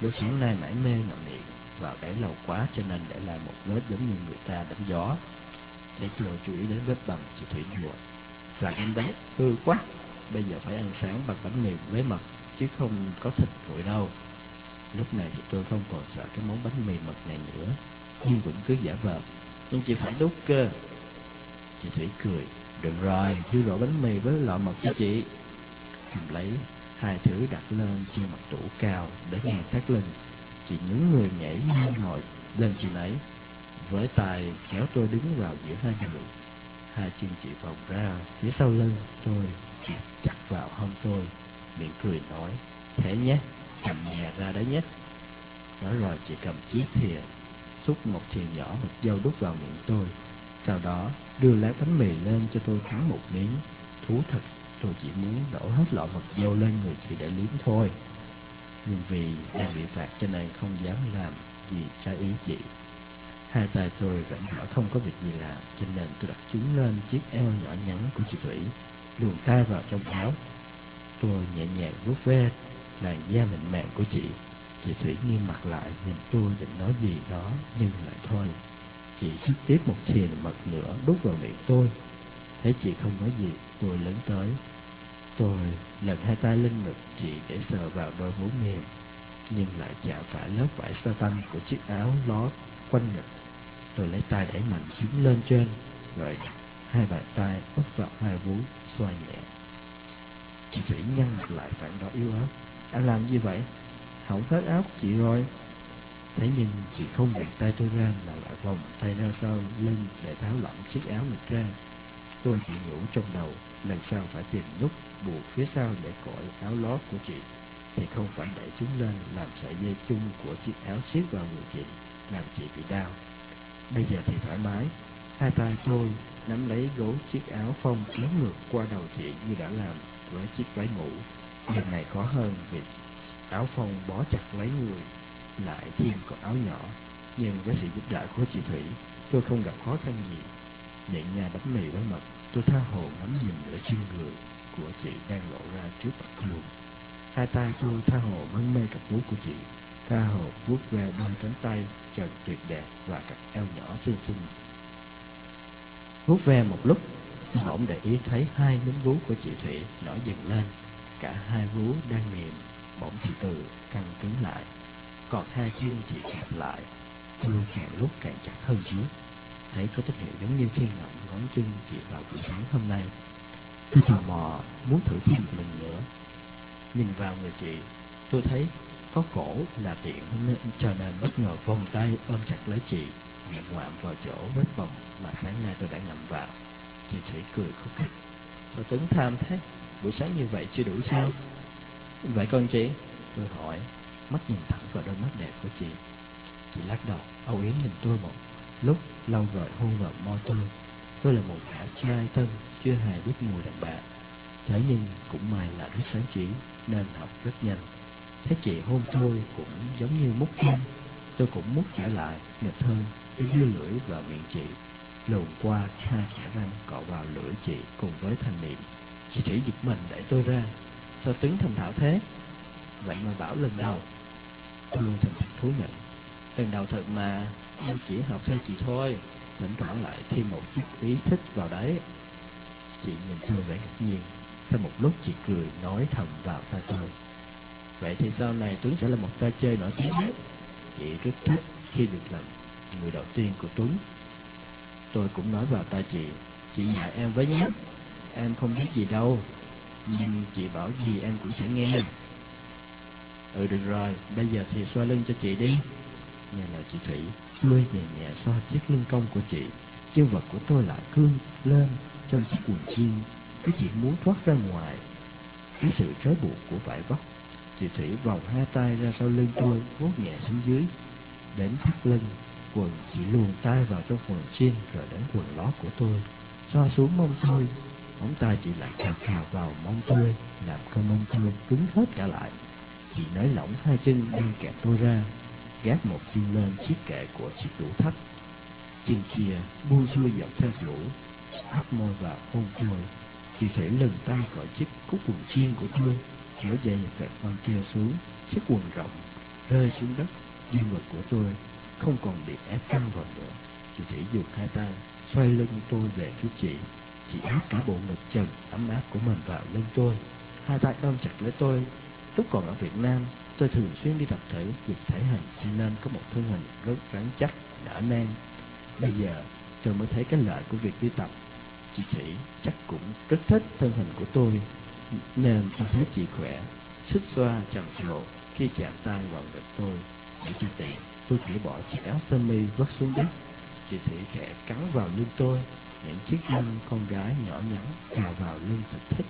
Lúc sáng nay mãi mê ngậm miệng vào đáy lâu quá cho nên để lại một vết giống như người ta đánh gió. Để tôi chú ý đến vết bầm chị thủy nhuộm là em đấy hư quá. Bây giờ phải ăn sáng bằng bánh mì với mật, chứ không có thịt nguội đâu. Lúc này thì tôi không còn sợ cái món bánh mì mật này nữa. Nhưng vẫn cứ giả vờ. Nhưng chị phải đút cơ. Chị thủy cười. Đừng rồi dư rổ bánh mì với lọ mật cho chị. Cầm lấy hai thứ đặt lên trên mặt tủ cao để nghe sát lưng chị nhún người nhảy lên ngồi lên chị ấy, với tay kéo tôi đứng vào giữa hai người. Hai chân chị vòng ra, phía sau lưng tôi kẹp chặt vào hông tôi, miệng cười nói, thế nhé, cầm nhẹ ra đấy nhé. Nói rồi chị cầm chiếc thìa, xúc một thìa nhỏ một dâu đút vào miệng tôi, sau đó đưa lá bánh mì lên cho tôi cắn một miếng. Thú thật, tôi chỉ muốn đổ hết lọ mật dâu lên người chị để liếm thôi nhưng vì đang bị phạt cho nên không dám làm gì trái ý chị. Hai tay tôi rảnh rỗi không có việc gì làm, cho nên tôi đặt chúng lên chiếc eo nhỏ nhắn của chị thủy, luồn tay vào trong áo. Tôi nhẹ nhàng vuốt ve làn da mịn màng của chị. Chị thủy nghiêm mặt lại nhìn tôi định nói gì đó, nhưng lại thôi. Chị xúc tiếp một thìa mật nữa đút vào miệng tôi. Thấy chị không nói gì, tôi lớn tới tôi lần hai tay lên ngực chị để sờ vào đôi vú mềm, nhưng lại chạm phải lớp vải sa tanh của chiếc áo lót quanh ngực. Tôi lấy tay đẩy mạnh xuống lên trên, rồi hai bàn tay úp vào hai vú xoa nhẹ. Chị thủy nhăn mặt lại phản đó yếu ớt. Anh làm gì vậy? Hỏng hết áo của chị rồi. Thế nhưng chị không buông tay tôi ra mà lại vòng tay ra sau lưng để tháo lỏng chiếc áo mình ra. Tôi chỉ nhủ trong đầu lần sau phải tìm nút buộc phía sau để cởi áo lót của chị. Thì không phải đẩy chúng lên làm sợi dây chung của chiếc áo siết vào người chị làm chị bị đau. Bây giờ thì thoải mái. Hai tay tôi nắm lấy gấu chiếc áo phông kéo ngược qua đầu chị như đã làm với chiếc váy ngủ. Lần này khó hơn vì áo phông bó chặt lấy người lại thêm còn áo nhỏ. Nhưng với sự giúp đỡ của chị Thủy, tôi không gặp khó khăn gì. nhẹ nhàng bánh mì với mật, tôi tha hồ ngắm nhìn nửa chân người của chị đang lộ ra trước mặt luôn. Hai tay tôi tha hồ mân mê cặp vú của chị, tha hồ vuốt ve đôi cánh tay trần tuyệt đẹp và cặp eo nhỏ xinh xinh. Vuốt ve một lúc, bỗng để ý thấy hai núm vú của chị Thủy nổi dần lên. Cả hai vú đang mềm, bỗng chị từ căng cứng lại. Còn hai chân chị kẹp lại, tôi càng lúc càng chặt hơn trước. Thấy có tín hiệu giống như khi ngậm ngón chân chị vào buổi sáng hôm nay. Tôi tò mò muốn thử thêm một lần nữa. Nhìn vào người chị, tôi thấy có cổ là tiện nên cho nên bất ngờ vòng tay ôm chặt lấy chị, miệng ngoạm vào chỗ vết bầm mà sáng nay tôi đã ngậm vào. Chị Thủy cười khúc khích. Sao Tuấn tham thế? Buổi sáng như vậy chưa đủ sao? Vậy con chị? Tôi hỏi, mắt nhìn thẳng vào đôi mắt đẹp của chị. Chị lắc đầu, âu yếm nhìn tôi một lúc lâu rồi hôn vào môi tôi. Tôi là một gã trai thân chưa hề biết mùi đàn bà. Thế nhưng cũng may là rất sáng chỉ nên học rất nhanh. Thấy chị hôn tôi cũng giống như mút kim. Tôi cũng mút trở lại, nghịch hơn, cái đưa lưỡi vào miệng chị. Luồn qua hai khả răng cọ vào lưỡi chị cùng với thanh niệm. Chị Thủy giật mình đẩy tôi ra. Sao tướng thành thạo thế? Vậy mà bảo lần đầu. Tôi luôn thành thật thú nhận. Lần đầu thật mà, em chỉ học theo chị thôi. Thỉnh thoảng lại thêm một chút ý thích vào đấy. Chị nhìn tôi vẻ ngạc nhiên. Sau một lúc chị cười nói thầm vào tai tôi. Vậy thì sau này Tuấn sẽ là một tay chơi nổi tiếng nhất. Chị rất thích khi được làm người đầu tiên của Tuấn. Tôi cũng nói vào tai chị, chị dạy em với nhé. Em không biết gì đâu, nhưng chị bảo gì em cũng sẽ nghe. Ừ được rồi, bây giờ thì xoa lưng cho chị đi. Nghe lời chị Thủy, tôi nhẹ nhẹ xoa chiếc lưng cong của chị. Chân vật của tôi lại cương lên trong chiếc quần jean. Cái chị muốn thoát ra ngoài. Cái sự trói buộc của vải vóc. Chị Thủy vòng hai tay ra sau lưng tôi, vuốt nhẹ xuống dưới. Đến thắt lưng, quần chỉ luồn tay vào trong quần jean rồi đến quần lót của tôi. Xoa xuống mông tôi, móng tay chị lại khào khào vào mông tôi, làm cơ mông tôi cứng hết cả lại. Chị nới lỏng hai chân đang kẹp tôi ra, gác một chân lên chiếc kệ của chiếc đủ thấp. Chân kia buông xuôi dọc theo lũ, áp môi vào hôn tôi. Chị Thủy lần tay khỏi chiếc cúc quần chiên của tôi, kéo dây vẹt con treo xuống, chiếc quần rộng, rơi xuống đất, dương vật của tôi không còn bị ép căng vào nữa. Chị Thủy dùng hai tay, xoay lưng tôi về phía chị. Chị áp cả bộ ngực trần ấm áp của mình vào lưng tôi. Hai tay ôm chặt lấy tôi. Lúc còn ở Việt Nam, tôi thường xuyên đi tập thể dục thể hình cho nên có một thân hình rất rắn chắc, nở nang. Bây giờ, tôi mới thấy cái lợi của việc đi tập. Chị Thủy chắc cũng rất thích thân hình của tôi, nên tôi thấy chị khỏe, xích xoa trầm trồ khi chạm tay vào ngực tôi. Để cho tiện, tôi chỉ bỏ chiếc áo sơ mi vứt xuống đất. Chị Thủy khẽ cắn vào lưng tôi, những chiếc lưng con gái nhỏ nhắn cào vào lưng thật thích.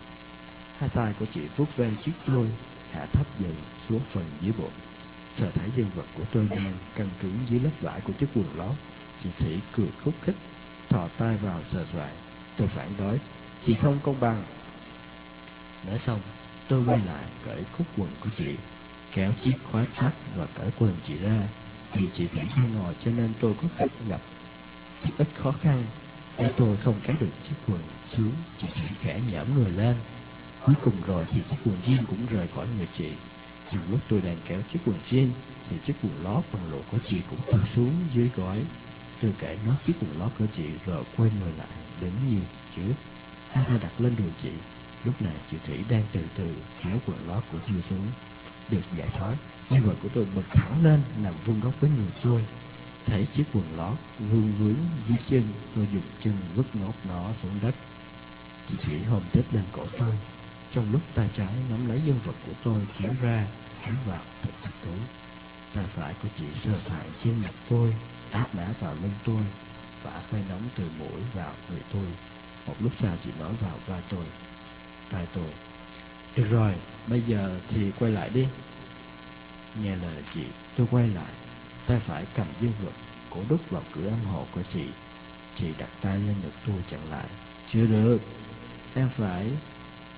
Hai tay của chị vuốt ve chiếc tôi, hạ thấp dần xuống phần dưới bụng. Sợ thấy dương vật của tôi đang căng cứng dưới lớp vải của chiếc quần lót. Chị Thủy cười khúc khích, thò tay vào sờ soạn. Tôi phản đối, chị không công bằng. Nói xong, tôi quay lại cởi khúc quần của chị, kéo chiếc khóa sắt và cởi quần chị ra. Vì chị Thủy đang ngồi cho nên tôi có thể gặp ít khó khăn. Để tôi không kéo được chiếc quần xuống, chị Thủy khẽ nhõm người lên. Cuối cùng rồi thì chiếc quần jean cũng rời khỏi người chị. Dù lúc tôi đang kéo chiếc quần jean, thì chiếc quần lót bằng lộ của chị cũng tuột xuống dưới gói. Tôi kể nó chiếc quần lót của chị rồi quay người lại, đứng như trước. Hai tay đặt lên đùi chị. Lúc này chị Thủy đang từ từ kéo quần lót của tôi xuống. Được giải thoát, tay vợ của tôi bật thẳng lên, nằm vuông góc với người tôi. Thấy chiếc quần lót vương vướng dưới chân, tôi dùng chân vứt ngót nó xuống đất. Chị Thủy hồn tiếp lên cổ tôi. Trong lúc tay trái nắm lấy dân vật của tôi kéo ra, kéo vào thật chặt túi. Tay phải của chị sơ soạn trên mặt tôi, áp đá vào lưng tôi, vả hơi nóng từ mũi vào người tôi. Một lúc sau chị nói vào vai tôi, tai tôi. Được rồi, bây giờ thì quay lại đi. Nghe lời chị, tôi quay lại, tay phải cầm dương vật, cổ đút vào cửa âm hộ của chị. Chị đặt tay lên ngực tôi chặn lại. Chưa được, em phải...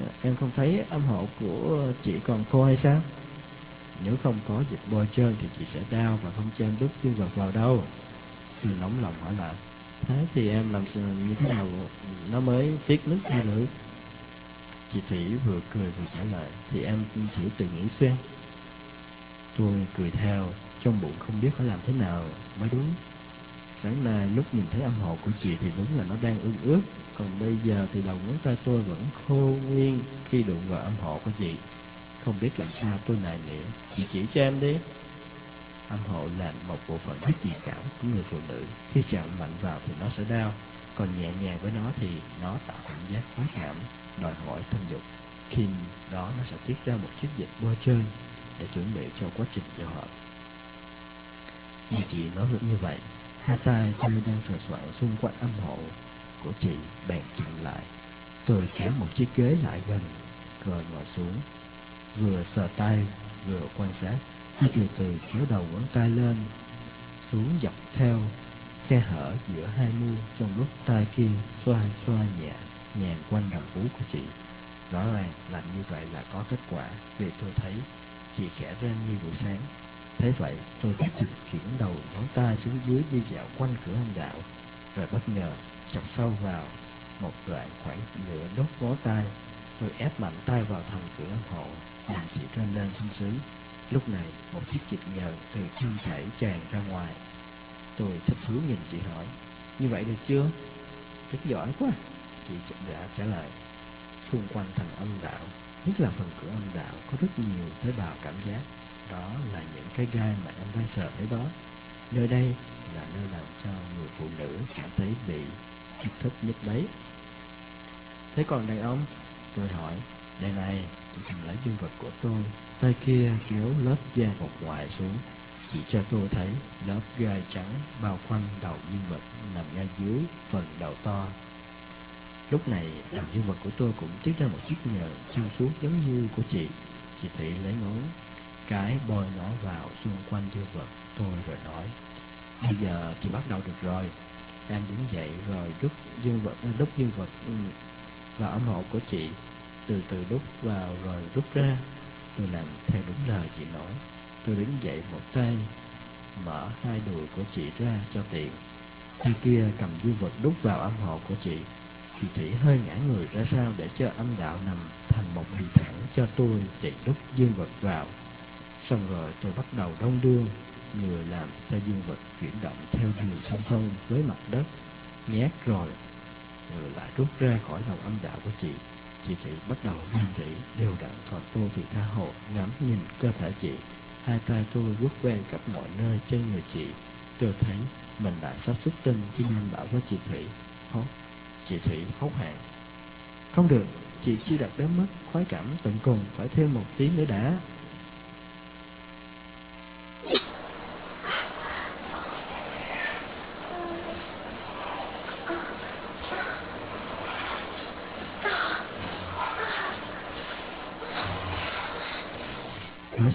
Dạ, em không thấy âm hộ của chị còn khô hay sao? Nếu không có dịch bôi trơn thì chị sẽ đau và không cho em đút dương vật vào đâu. Tôi nóng lòng hỏi lại. Thế thì em làm như thế nào nó mới tiết nước ra được? Chị Thủy vừa cười vừa trả lời. Thì em thử tự nghĩ xem. Tôi cười theo, trong bụng không biết phải làm thế nào mới đúng. Sáng nay lúc nhìn thấy âm hộ của chị thì đúng là nó đang ương ướt, còn bây giờ thì đầu ngón tay tôi vẫn khô nguyên khi đụng vào âm hộ của chị. Không biết làm sao tôi nài nỉ, chị chỉ cho em đi. Âm hộ là một bộ phận rất dị cảm của người phụ nữ. Khi chạm mạnh vào thì nó sẽ đau, còn nhẹ nhàng với nó thì nó tạo cảm giác khoái cảm, đòi hỏi thân dục. Khi đó nó sẽ tiết ra một chiếc dịch bôi trơn để chuẩn bị cho quá trình giao hợp. như chị nói được như vậy, hai tay tôi đang sờ soạn xung quanh âm hộ của chị bèn chặn lại. Tôi kéo một chiếc ghế lại gần, rồi ngồi xuống, vừa sờ tay vừa quan sát. Tôi từ từ kéo đầu ngón tay lên, xuống dọc theo khe hở giữa hai mu trong lúc tay kia xoa xoa nhẹ nhàng quanh đầu vú của chị. Rõ ràng làm như vậy là có kết quả vì tôi thấy chị khẽ rên như buổi sáng. Thế vậy, tôi tiếp tục chuyển đầu ngón tay xuống dưới đi dạo quanh cửa hang đạo, rồi bất ngờ chọc sâu vào một đoạn khoảng nửa đốt ngón tay. Tôi ép mạnh tay vào thành cửa âm hộ, làm chị trên lên sung sướng. Lúc này, một chiếc dịch nhờn từ chân chảy tràn ra ngoài. Tôi thích thú nhìn chị hỏi, như vậy được chưa? Rất giỏi quá, chị đã trả lời. Xung quanh thành âm đạo Nhất là phần cửa âm đạo có rất nhiều tế bào cảm giác đó là những cái gai mà em đang sờ đấy đó Nơi đây là nơi làm cho người phụ nữ cảm thấy bị kích thích nhất đấy Thế còn đàn ông? Tôi hỏi Đây này, thằng lấy dương vật của tôi Tay kia kéo lớp da bọc ngoài xuống Chỉ cho tôi thấy lớp gai trắng bao quanh đầu dương vật nằm ngay dưới phần đầu to Lúc này, đầu dương vật của tôi cũng tiết ra một chiếc nhờ xuyên suốt giống như của chị. Chị Thị lấy ngón cái bôi nó vào xung quanh dương vật tôi rồi nói Bây giờ thì bắt đầu được rồi. Em đứng dậy rồi đút dương vật, ờ, đút dương vật ừ, vào ấm hộ của chị. Từ từ đút vào rồi rút ra. Tôi làm theo đúng lời chị nói. Tôi đứng dậy một tay, mở hai đùi của chị ra cho tiện. Khi kia cầm dương vật đút vào âm hộ của chị Chị Thủy hơi ngã người ra sau để cho âm đạo nằm thành một hình thẳng cho tôi chị đút dương vật vào. Xong rồi tôi bắt đầu đông đưa, người làm cho dương vật chuyển động theo chiều song song với mặt đất, nhét rồi, rồi lại rút ra khỏi lòng âm đạo của chị. Chị Thủy bắt đầu rên rỉ đều đặn còn tôi thì tha hồ ngắm nhìn cơ thể chị. Hai tay tôi vuốt ve khắp mọi nơi trên người chị. Tôi thấy mình đã sắp xuất tinh khi nên bảo với chị Thủy. Hốt Chị Thủy hốt hạn Không được Chị chưa đạt đến mức khoái cảm tận cùng Phải thêm một tí nữa đã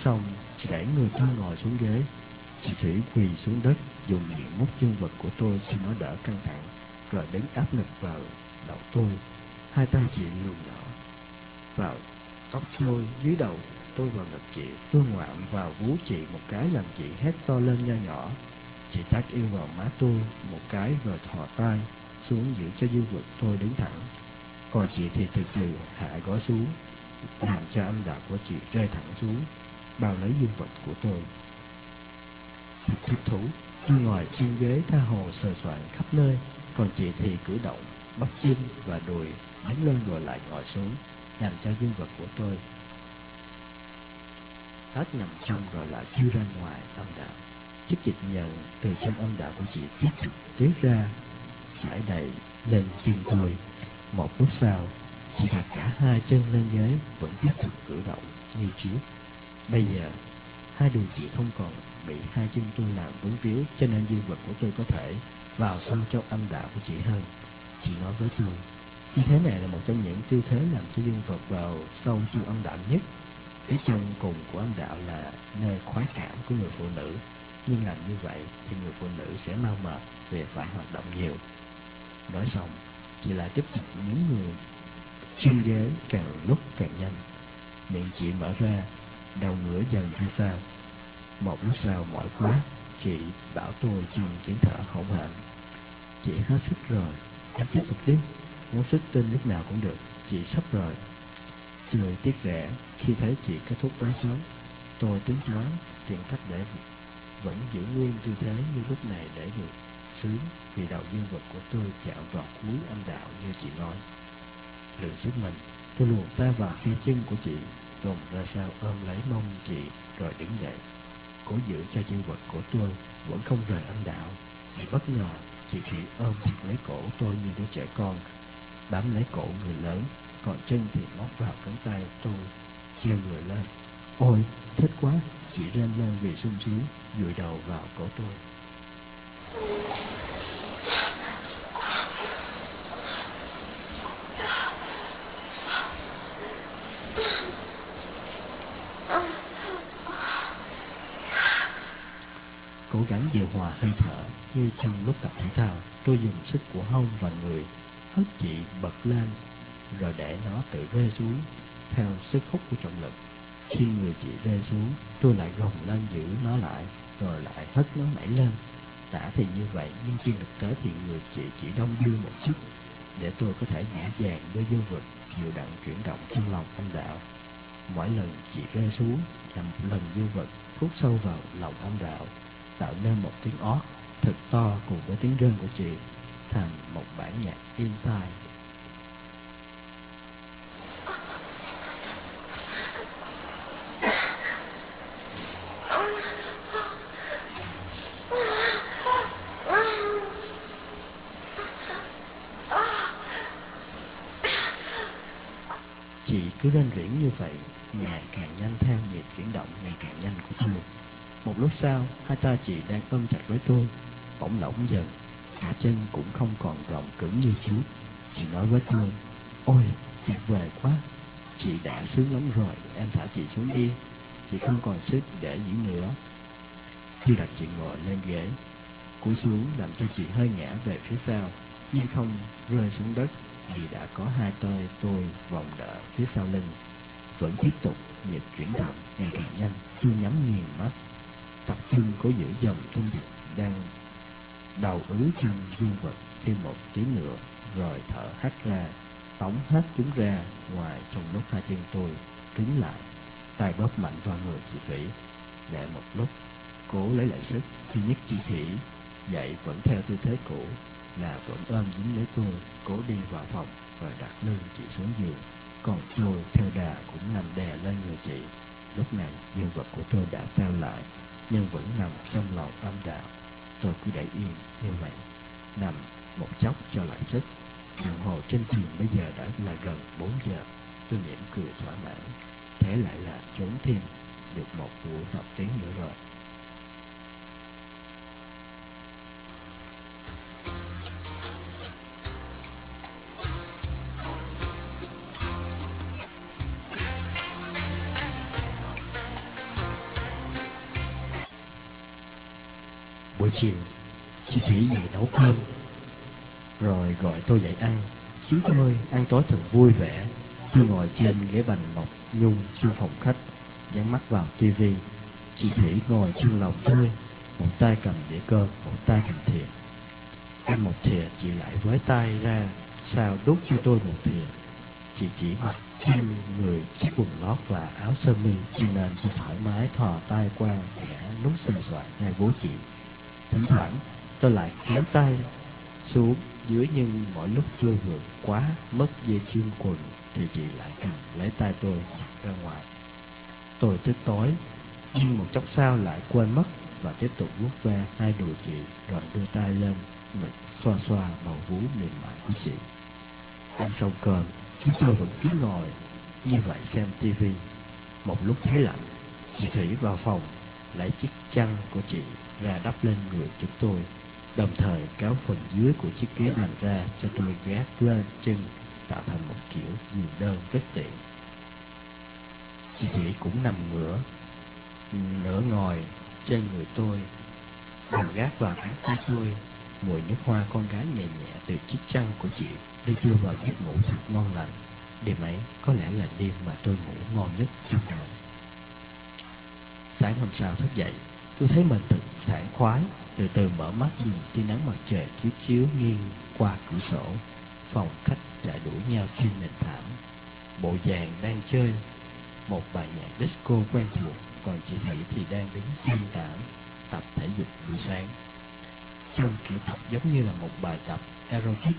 xong, đẩy người ta ngồi xuống ghế. Chị Thủy quỳ xuống đất, dùng miệng mút dương vật của tôi cho nó đỡ căng thẳng rồi đến áp lực vào đầu tôi. Hai tay chị luồn nhỏ vào tóc tôi dưới đầu tôi vào ngực chị tôi ngoạm vào vú chị một cái làm chị hét to lên nho nhỏ. Chị tác yêu vào má tôi một cái rồi thò tay xuống giữ cho dương vật tôi đứng thẳng. Còn chị thì từ từ hạ gối xuống làm cho âm đạo của chị rơi thẳng xuống bao lấy dương vật của tôi Thiệp thủ, tôi ngồi trên ghế tha hồ sờ soạn khắp nơi còn chị thì cử động, bắp chân và đùi đánh lên rồi lại ngồi xuống, làm cho dương vật của tôi hết nằm trong rồi lại chui ra ngoài âm đạo. Chiếc dịch nhận từ trong âm đạo của chị tiếp tục tiết ra, chảy đầy lên chân tôi. Một lúc sau, chị đặt cả hai chân lên ghế vẫn tiếp tục cử động như trước. Bây giờ, hai đường chị không còn bị hai chân tôi làm vướng víu cho nên dương vật của tôi có thể vào sâu trong âm đạo của chị hơn. Chị nói với tôi, như thế này là một trong những tư thế làm cho dương vật vào sâu trong âm đạo nhất. Phía chân cùng của âm đạo là nơi khoái cảm của người phụ nữ. Nhưng làm như vậy thì người phụ nữ sẽ mau mệt về phải hoạt động nhiều. Nói xong, chị lại tiếp tục những người trên ghế càng lúc càng nhanh. Miệng chị mở ra, đầu ngửa dần ra sao. Một lúc sau mỏi quá, chị bảo tôi chừng tiếng thở hổn hển. Chị hết sức rồi, em tiếp tục đi, muốn sức tin lúc nào cũng được, chị sắp rồi. trời tiếc rẻ khi thấy chị kết thúc quá sớm, tôi tính toán tìm cách để vẫn giữ nguyên tư thế như lúc này để được sướng vì đầu dương vật của tôi chạm vào cuối âm đạo như chị nói. Lượng sức mình, tôi luồn tay vào phía chân của chị, gồng ra sau ôm lấy mông chị rồi đứng dậy. Cố giữ cho dương vật của tôi vẫn không rời âm đạo. Thì bất ngờ, chị Thủy ôm chặt lấy cổ tôi như đứa trẻ con, bám lấy cổ người lớn, còn chân thì móc vào cánh tay tôi, kêu người lên. Ôi, thích quá, chị rên lên vì sung sướng, vùi đầu vào cổ tôi cố gắng điều hòa hơi thở, như trong lúc tập thể thao, tôi dùng sức của hông và người, hất chị bật lên, rồi để nó tự rơi xuống, theo sức hút của trọng lực. Khi người chị rơi xuống, tôi lại gồng lên giữ nó lại, rồi lại hất nó nảy lên. Đã thì như vậy, nhưng trên thực tế thì người chị chỉ đông đưa một chút, để tôi có thể dễ dàng đưa vô vực chịu đặng chuyển động trong lòng âm đạo mỗi lần chị rơi xuống là một lần dương vật hút sâu vào lòng âm đạo, tạo nên một tiếng ót thật to cùng với tiếng rên của chị, thành một bản nhạc êm tai. Chị cứ rên rỉ như vậy sau, hai tay chị đang ôm chặt với tôi, bỗng lỏng dần, cả chân cũng không còn rộng cứng như trước. Chị nói với tôi, ôi, tuyệt vời quá, chị đã sướng lắm rồi, em thả chị xuống đi, chị không còn sức để diễn nữa. Tôi đặt chị ngồi lên ghế, cúi xuống làm cho chị hơi ngã về phía sau, nhưng không rơi xuống đất vì đã có hai tay tôi vòng đỡ phía sau lưng. Vẫn tiếp tục nhịp chuyển động ngày càng nhanh, tôi nhắm nghiền mắt tập trung cố giữ dòng tinh dịch đang đầu ứ trong dương vật. Thêm một tí nữa, rồi thở hắt ra, tống hết chúng ra ngoài trong lúc hai chân tôi cứng lại. Tay bóp mạnh vào người chị thủy. Để một lúc, cố lấy lại sức khi nhất chị thủy dậy vẫn theo tư thế cũ, là vẫn ôm dính lấy tôi, cố đi vào phòng rồi đặt lưng chị xuống giường. Còn tôi theo đà cũng nằm đè lên người chị. Lúc này dương vật của tôi đã teo lại nhưng vẫn nằm trong lòng âm đạo. Tôi cứ để yên như vậy, nằm một chốc cho lại sức. Đồng hồ trên thuyền bây giờ đã là gần 4 giờ. Tôi mỉm cười thỏa mãn. Thế lại là trốn thêm được một buổi học tiếng nữa rồi. Buổi chiều, chị thủy về nấu cơm, rồi gọi tôi dậy ăn. Chúng tôi ăn tối thật vui vẻ tôi ngồi trên ghế bành mộc nhung trong phòng khách dán mắt vào tivi chị thủy ngồi trên lòng tôi một tay cầm đĩa cơm, một tay cầm thìa. Ăn một thìa, chị lại với tay ra sao đút cho tôi một thìa. Chị chỉ mặc trên người chiếc quần lót và áo sơ mi, cho nên tôi thoải mái thò tay qua kẻ nút sờ soạn ngay bố chị. Thỉnh thoảng tôi lại kéo tay xuống dưới nhưng mỗi lúc tôi vượt quá mất dây chương quần thì chị lại cầm lấy tay tôi ra ngoài. Tôi tức tối nhưng một chốc sau lại quên mất và tiếp tục vuốt ve hai đùi chị rồi đưa tay lên ngực xoa xoa bầu vú mềm mại của chị. Ăn xong cơm, chúng tôi vẫn cứ ngồi như vậy xem tivi. Một lúc thấy lạnh, chị Thủy vào phòng lấy chiếc chăn của chị ra đắp lên người chúng tôi, đồng thời kéo phần dưới của chiếc ghế nằm ra cho tôi gác lên chân, tạo thành một kiểu giường đơn rất tiện chị thủy cũng nằm ngửa, nửa ngồi trên người tôi đầu gác vào cánh tay tôi. Mùi nước hoa con gái nhẹ nhẹ từ chiếc chăn của chị đi đưa vào giấc ngủ thật ngon lành. Đêm ấy có lẽ là đêm mà tôi ngủ ngon nhất trong đời sáng hôm sau thức dậy Tôi thấy mình thật sảng khoái, Từ từ mở mắt nhìn tia nắng mặt trời chiếu chiếu nghiêng qua cửa sổ. Phòng khách trải đủ nhau trên nền thảm. Bộ vàng đang chơi, Một bài nhạc disco quen thuộc, Còn chị thủy thì đang đứng trên tảng Tập thể dục buổi sáng. Trong kỹ thuật giống như là một bài tập aerobic.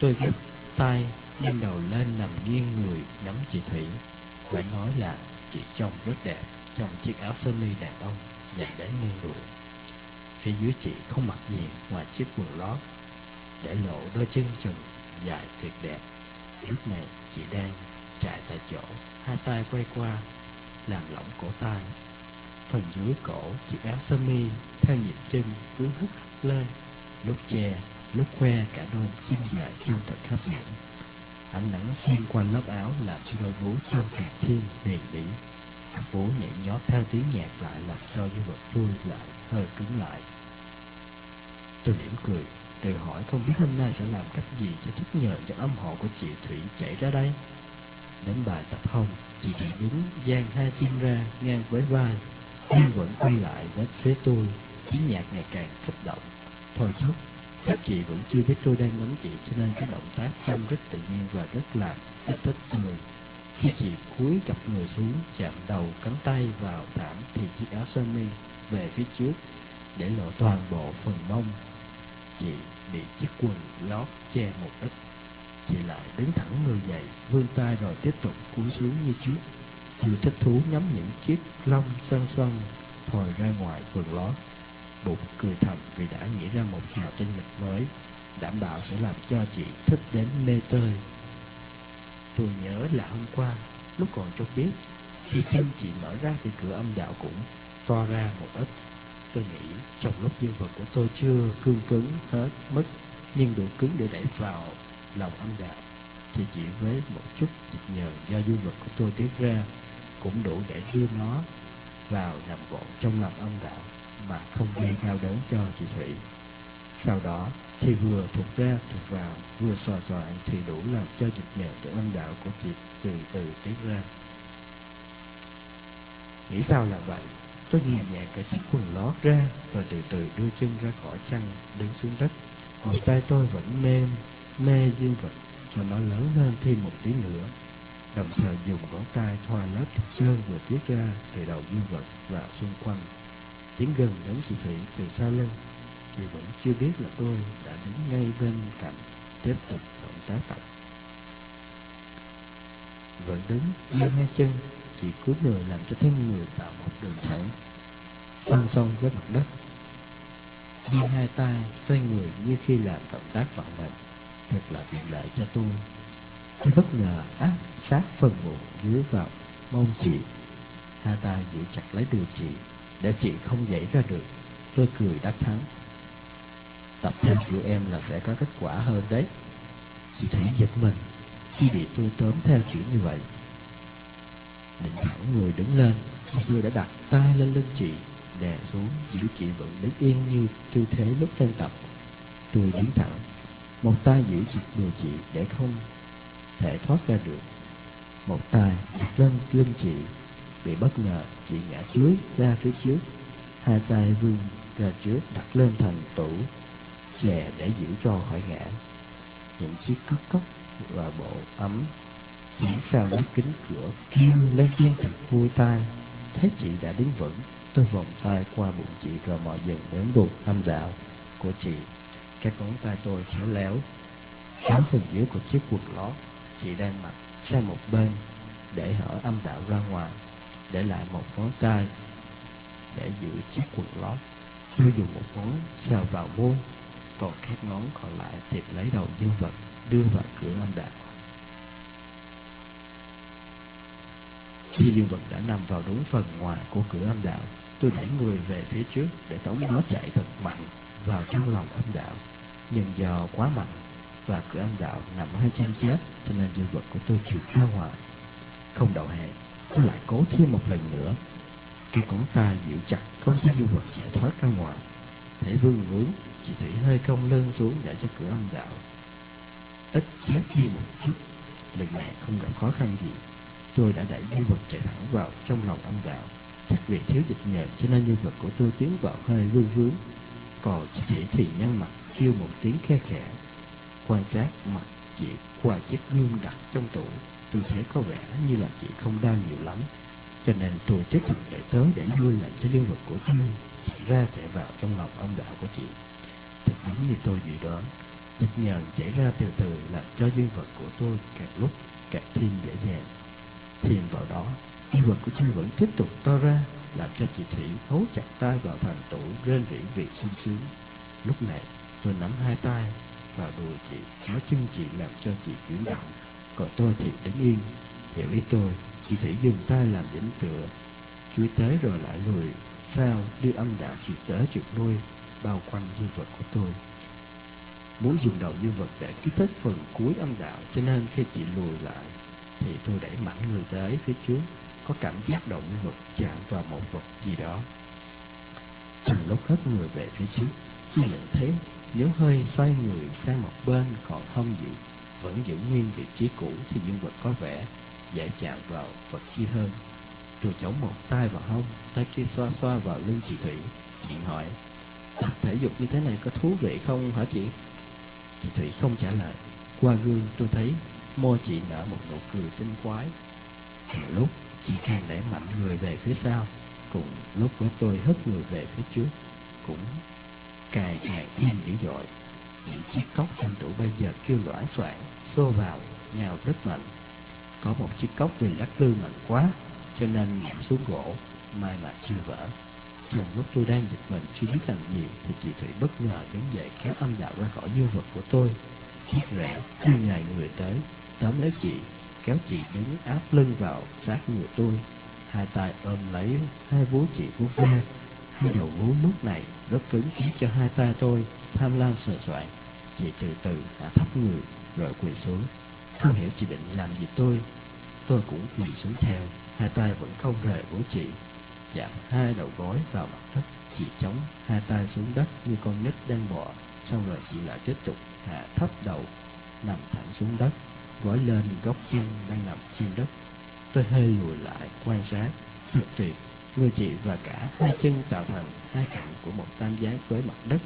Tôi gấp tay, nghiêng đầu lên nằm nghiêng người nắm chị Thủy. Phải nói là chị trông rất đẹp Trong chiếc áo sơ mi đàn ông dài đến ngang đùi Phía dưới chị không mặc gì ngoài chiếc quần lót, Để lộ đôi chân trần dài tuyệt đẹp. Lúc này chị đang chạy tại chỗ, Hai tay quay qua, Làm lỏng cổ tay. Phần dưới cổ chiếc áo sơ mi Theo nhịp chân cứ hất lên. Lúc che, lúc khoe, cả đôi chân dài chân thật hấp dẫn. Ánh nắng xuyên qua lớp áo làm cho đôi vú trông càng thêm huyền bí Vũ nhảy nhót theo tiếng nhạc lại làm cho nhân vật tôi lại hơi cứng lại. Tôi mỉm cười rồi hỏi không biết hôm nay sẽ làm cách gì cho thức nhờ cho âm hộ của chị thủy chảy ra đây. Đến bài tập không, chị chỉ đứng giang hai chân ra ngang với vai nhưng vẫn quay lại với phía tôi. Tiếng nhạc ngày càng kích động. Thôi thúc các chị vẫn chưa biết tôi đang nắm chị cho nên cái động tác trông rất tự nhiên và rất làm kích thích người chị cúi cặp người xuống chạm đầu cánh tay vào thảm thì chiếc áo sơ mi về phía trước để lộ toàn bộ phần mông. Chị bị chiếc quần lót che một ít. Chị lại đứng thẳng người dậy, vươn tay rồi tiếp tục cúi xuống như trước. Vừa thích thú ngắm những chiếc lông xoăn xoăn thòi ra ngoài quần lót. Bụng cười thầm vì đã nghĩ ra một trò tinh lịch mới, đảm bảo sẽ làm cho chị thích đến mê tơi tôi nhớ là hôm qua lúc còn trong bếp khi chân chị mở ra thì cửa âm đạo cũng to ra một ít tôi nghĩ trong lúc dương vật của tôi chưa cương cứng hết mất nhưng đủ cứng để đẩy vào lòng âm đạo thì chỉ với một chút dịch nhờn do dương vật của tôi tiết ra cũng đủ để đưa nó vào nằm gọn trong lòng âm đạo mà không gây đau đớn cho chị Thủy. Sau đó, thì vừa thuộc ra thuộc vào, vừa sò soạn thì đủ làm cho dịch nhẹ cho âm đạo của chị từ từ tiết ra. Nghĩ sao là vậy? Tôi nhẹ nhàng cởi chiếc quần lót ra và từ từ đưa chân ra khỏi chăn, đứng xuống đất. Một tay tôi vẫn mê, mê dương vật cho nó lớn hơn thêm một tí nữa. Đồng thời dùng ngón tay thoa lớp thịt trơn vừa tiết ra từ đầu dương vật và xung quanh tiến gần đến chị Thủy từ xa lưng thì vẫn chưa biết là tôi đã đứng ngay bên cạnh tiếp tục động tác tập. Vẫn đứng như hai chân, chỉ cúi người làm cho thân người tạo một đường thẳng. Song song với mặt đất Đi hai tay xoay người như khi làm động tác vận mệnh. Thật là tiện lợi cho tôi. Tôi bất ngờ áp sát phần bụng dưới vào mông chị. Hai tay giữ chặt lấy đường chị, để chị không dậy ra được. Tôi cười đắc thắng tập theo kiểu em là sẽ có kết quả hơn đấy. Chị thủy giật mình khi bị tôi tóm theo kiểu như vậy. Định thẳng người đứng lên tôi đã đặt tay lên lưng chị, đè xuống giữ chị vẫn đứng yên như tư thế lúc đang tập. Tôi đứng thẳng, một tay giữ chặt người chị để không thể thoát ra được. Một tay giật lên lưng chị, bị bất ngờ chị ngã chuối ra phía trước. Hai tay vươn ra trước, đặt lên thành tủ chè để giữ cho khỏi ngã. Những chiếc cốc cốc và bộ ấm chỉ sau lớp kính cửa kêu lên tiếng thật vui tai. Thấy chị đã đứng vững, tôi vòng tay qua bụng chị rồi mọi dần đến đột âm đạo của chị. Các ngón tay tôi khéo léo kéo phần dưới của chiếc quần lót. Chị đang mặc sang một bên để hở âm đạo ra ngoài, để lại một ngón tay để giữ chiếc quần lót. Tôi dùng một ngón sờ vào môi còn các ngón còn lại thì lấy đầu dương vật, đưa vào cửa âm đạo. Khi dương vật đã nằm vào đúng phần ngoài của cửa âm đạo, tôi đẩy người về phía trước để tống nó chạy thật mạnh vào trong lòng âm đạo. Nhưng do quá mạnh và cửa âm đạo nằm hơi chân chết, cho nên dương vật của tôi chịu ra ngoài không đậu hẹn tôi lại cố thêm một lần nữa. Khi cổng tay giữ chặt, không cho dương vật sẽ thoát ra ngoài. Thể vương vướng chị thủy hơi cong lưng xuống để cho cửa âm đạo ít chết đi một chút, lần này không gặp khó khăn gì. Tôi đã đẩy dương vật chạy thẳng vào trong lòng âm đạo Chắc vì thiếu dịch nhờn cho nên nhân vật của tôi tiến vào hơi vương vướng. Còn chị Thủy thì nhăn mặt, kêu một tiếng khe khẽ. Quan sát mặt, chị qua chiếc gương đặt trong tủ. Tôi thấy có vẻ như là chị không đau nhiều lắm. Cho nên tôi tiếp tục để tới để vui lại cho nhân vật của tôi. Ra chạy vào trong lòng ông đạo của chị đúng như tôi dự đoán Dịch nhờn chảy ra từ từ làm cho dương vật của tôi càng lúc càng thêm dễ dàng. Thêm vào đó dương vật của tôi vẫn tiếp tục to ra làm cho chị Thủy hấu chặt tay vào thành tủ rên rỉ vì sung sướng. Lúc này tôi nắm hai tay vào đùi chị, nói chân chị làm cho chị chuyển động, còn tôi thì đứng yên. Hiểu ý tôi, chị Thủy dùng tay làm điểm tựa, chuối tới rồi lại lùi, sao đưa âm đạo chị tới chuột đuôi, bao quanh nhân vật của tôi. Muốn dùng đầu nhân vật để kích thích phần cuối âm đạo, cho nên khi chị lùi lại, thì tôi đẩy mạnh người tới phía trước, có cảm giác động vật chạm vào một vật gì đó. Trong lúc hết người về phía trước, tôi nhận thấy nếu hơi xoay người sang một bên còn không giữ, vẫn giữ nguyên vị trí cũ thì nhân vật có vẻ dễ chạm vào vật kia hơn. Tôi chống một tay vào hông, tay kia xoa xoa vào lưng chị Thủy. Chị hỏi, tập thể dục như thế này có thú vị không hả chị? Chị Thủy không trả lời. Qua gương tôi thấy môi chị nở một nụ cười tinh quái. Một lúc Chị càng đẩy mạnh người về phía sau Cùng lúc với tôi hất người về phía trước Cũng càng càng thêm dữ dội Những chiếc cốc trong tủ bây giờ kêu loãng soạn Xô vào, nhào rất mạnh Có một chiếc cốc vì lắc lư mạnh quá Cho nên nhảm xuống gỗ Mai mà chưa vỡ trong lúc tôi đang giật mình chưa biết làm gì Thì chị Thủy bất ngờ đứng dậy kéo âm đạo ra khỏi dương vật của tôi. Chiếc rẽ chưa ngày người tới, Tóm lấy chị, kéo chị đứng áp lưng vào sát người tôi. Hai tay ôm lấy hai vú chị vuốt ve hai đầu vú lúc này rất cứng khiến cho hai tay tôi tham lam sờ soạn chị từ từ hạ thấp người, rồi quỳ xuống. Không hiểu chị định làm gì tôi. Tôi cũng quỳ xuống theo, hai tay vẫn không rời vú chị chạm hai đầu gối vào mặt đất chị chống hai tay xuống đất như con nít đang bò xong rồi chị lại tiếp tục hạ thấp đầu nằm thẳng xuống đất gối lên góc chân đang nằm trên đất. Tôi hơi lùi lại quan sát. Thật tuyệt, người chị và cả hai chân tạo thành hai cạnh của một tam giác với mặt đất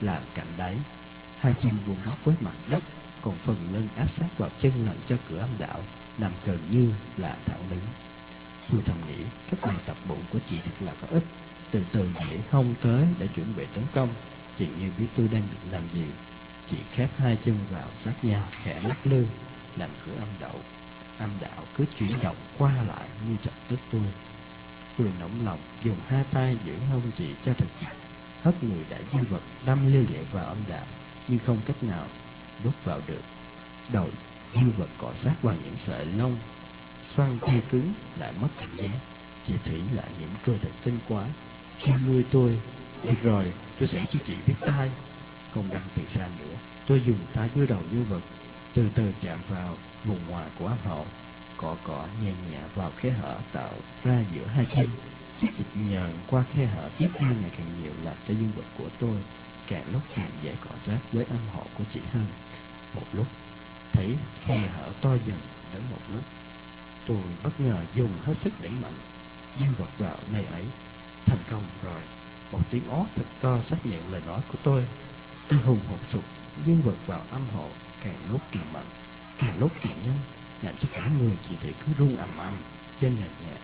làm cạnh đáy. Hai chân vuông góc với mặt đất, còn phần lưng áp sát vào chân làm cho cửa âm đạo nằm gần như là thẳng đứng. Tôi thầm nghĩ, các bài tập bụng của chị thật là có ích. Từ từ nhảy không tới để chuẩn bị tấn công. Chị như biết tôi đang định làm gì. Chị khép hai chân vào sát nhau, khẽ lắc lư, làm cửa âm đạo âm đạo cứ chuyển động qua lại như chọc tức tôi tôi nóng lòng dùng hai tay giữ hông chị cho thật chặt hất người đã dư vật đâm lưu lịa vào âm đạo nhưng không cách nào đốt vào được đầu dư vật cọ sát vào những sợi lông xoang tê cứng, lại mất cảm giác. Chị thủy lại những cơ thật tinh quá khi nuôi tôi, được rồi, tôi sẽ cho chị biết tay không đăng từ xa nữa, tôi dùng tay dưới đầu như vật, từ từ chạm vào vùng ngoài của áp hậu cọ cọ nhẹ nhẹ vào khe hở tạo ra giữa hai chân. Chiếc dịch nhờn qua khe hở tiếp theo ngày càng nhiều làm cho dương vật của tôi càng lúc càng dễ cọ sát với âm hộ của chị hơn. Một lúc, thấy khe hở to dần đến một lúc tôi bất ngờ dùng hết sức đẩy mạnh. Dương vật vào nơi ấy, thành công rồi. Một tiếng ót thật to xác nhận lời nói của tôi. Tôi hùng hộp sụp dương vật vào âm hộ, càng lúc càng mạnh. Càng lúc càng nhanh, làm cho cả người chị thủy cứ rung ầm ầm, trên nền nhẹ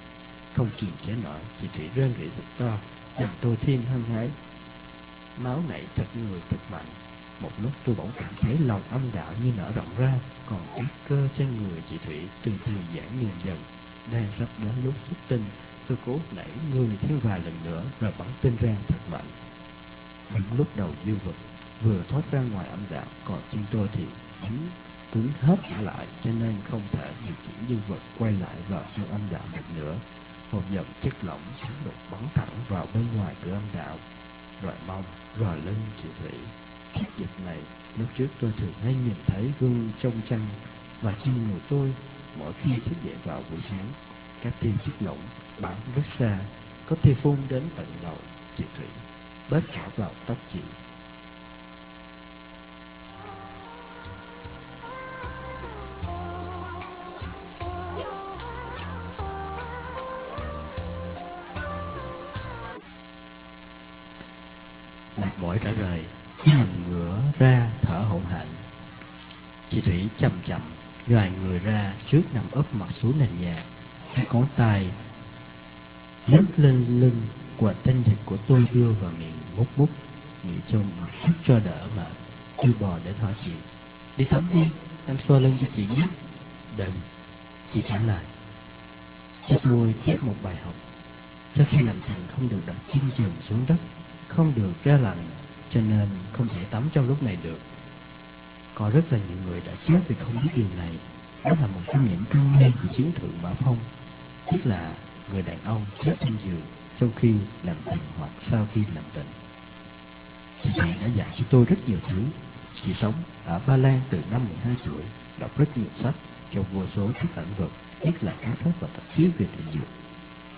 không kiềm chế nổi chị thủy rên rỉ thật to, làm tôi thêm hăng hái. Máu nảy thật người thật mạnh một lúc tôi bỗng cảm thấy lòng âm đạo như nở rộng ra, còn cái cơ trên người chị thủy từ từ giãn nhường dần, đang sắp đến lúc xuất tinh. Tôi cố đẩy người thêm vài lần nữa rồi bắn tinh ra thật mạnh. Những lúc đầu dư vật vừa thoát ra ngoài âm đạo, còn chân tôi thì cứng cứng hết trở lại, cho nên không thể điều khiển dương vật quay lại vào trong âm đạo được nữa. Một dòng chất lỏng sáng đột bắn thẳng vào bên ngoài cửa âm đạo. Rồi mông rồi lưng chị thủy chiếc dịch này, lúc trước tôi thường hay nhìn thấy gương trong chăn và trên người tôi, mỗi khi thức dậy vào buổi sáng, các tia chất lỏng bắn rất xa, có thể phun đến tận đầu chị thủy, bớt cả vào tóc chị. Trước nằm ấp mặt xuống nền nhà. Hai ngón tay nhấc lên lưng quạt tinh thịt của tôi đưa vào miệng mút mút nghĩ trong mặt chút cho đỡ mà tôi bò để hỏi chị? Đi tắm đi, em xoa lưng cho chị nhé. Đừng, chị trả lời chắc môi chép một bài học. Sau khi làm thành không được đặt chân giường xuống đất, không được ra lạnh, cho nên không thể tắm trong lúc này được. Có rất là nhiều người đã chết vì không biết điều này đó là một trong những cơn mê của chiến thượng Bảo Phong, tức là người đàn ông chết trên giường trong khi làm tình hoặc sau khi làm tình chị Thủy đã dạy cho tôi rất nhiều thứ. Chị sống ở Ba Lan từ năm 12 tuổi, đọc rất nhiều sách trong vô số các lĩnh vực, nhất là các sách và tạp chí về tình dục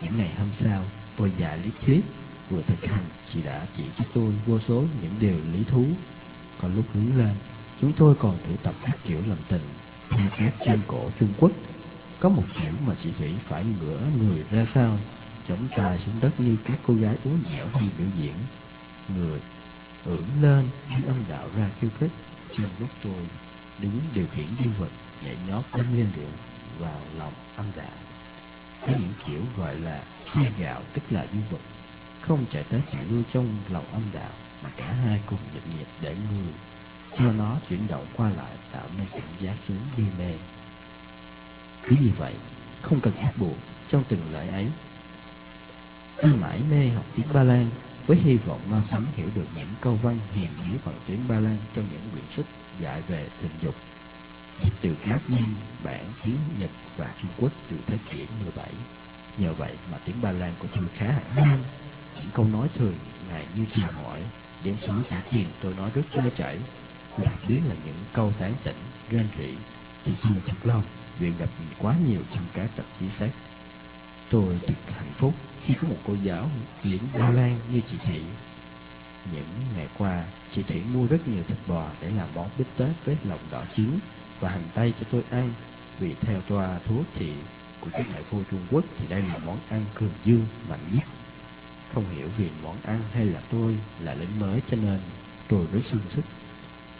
những ngày hôm sau, tôi dạy lý thuyết vừa thực hành, chị đã chỉ cho tôi vô số những điều lý thú. Còn lúc hướng lên, chúng tôi còn thử tập các kiểu làm tình theo các chân cổ Trung Quốc. Có một kiểu mà chị Thủy phải ngửa người ra sau chống tay xuống đất như các cô gái uống dẻo khi biểu diễn. Người ưỡn lên như âm đạo ra khiêu khích. Trên lúc tôi đứng điều khiển dương vật, nhảy nhót đến liên điện vào lòng âm đạo. Có những kiểu gọi là khi gạo, tức là dương vật. Không chạy tới chạy lưu trong lòng âm đạo mà cả hai cùng nhịp nhịp để người cho nó chuyển động qua lại tạo nên cảm giác sướng đi mê cứ như vậy không cần ép buộc trong từng lời ấy tôi mãi mê học tiếng ba lan với hy vọng mau sắm hiểu được những câu văn hiền nghĩa bằng tiếng ba lan trong những quyển sách dạy về tình dục từ các nhân bản tiếng Nhật và Trung Quốc từ thế kỷ 17. Nhờ vậy mà tiếng Ba Lan của tôi khá hẳn hơn. Những câu nói thường ngày như chào hỏi, điểm số trả tiền tôi nói rất trôi chảy. Đặc biệt là những câu tán tỉnh, rên rỉ, thì chưa thật lâu vì gặp quá nhiều trong các tạp chí sách. Tôi thật hạnh phúc khi có một cô giáo diễn Ba Lan như chị Thị. Những ngày qua, chị Thị mua rất nhiều thịt bò để làm món bít tết với lòng đỏ trứng và hành tây cho tôi ăn. Vì theo toa thuốc thì của các đại phu Trung Quốc thì đây là món ăn cường dương mạnh nhất. Không hiểu vì món ăn hay là tôi là lính mới cho nên tôi rất sung sức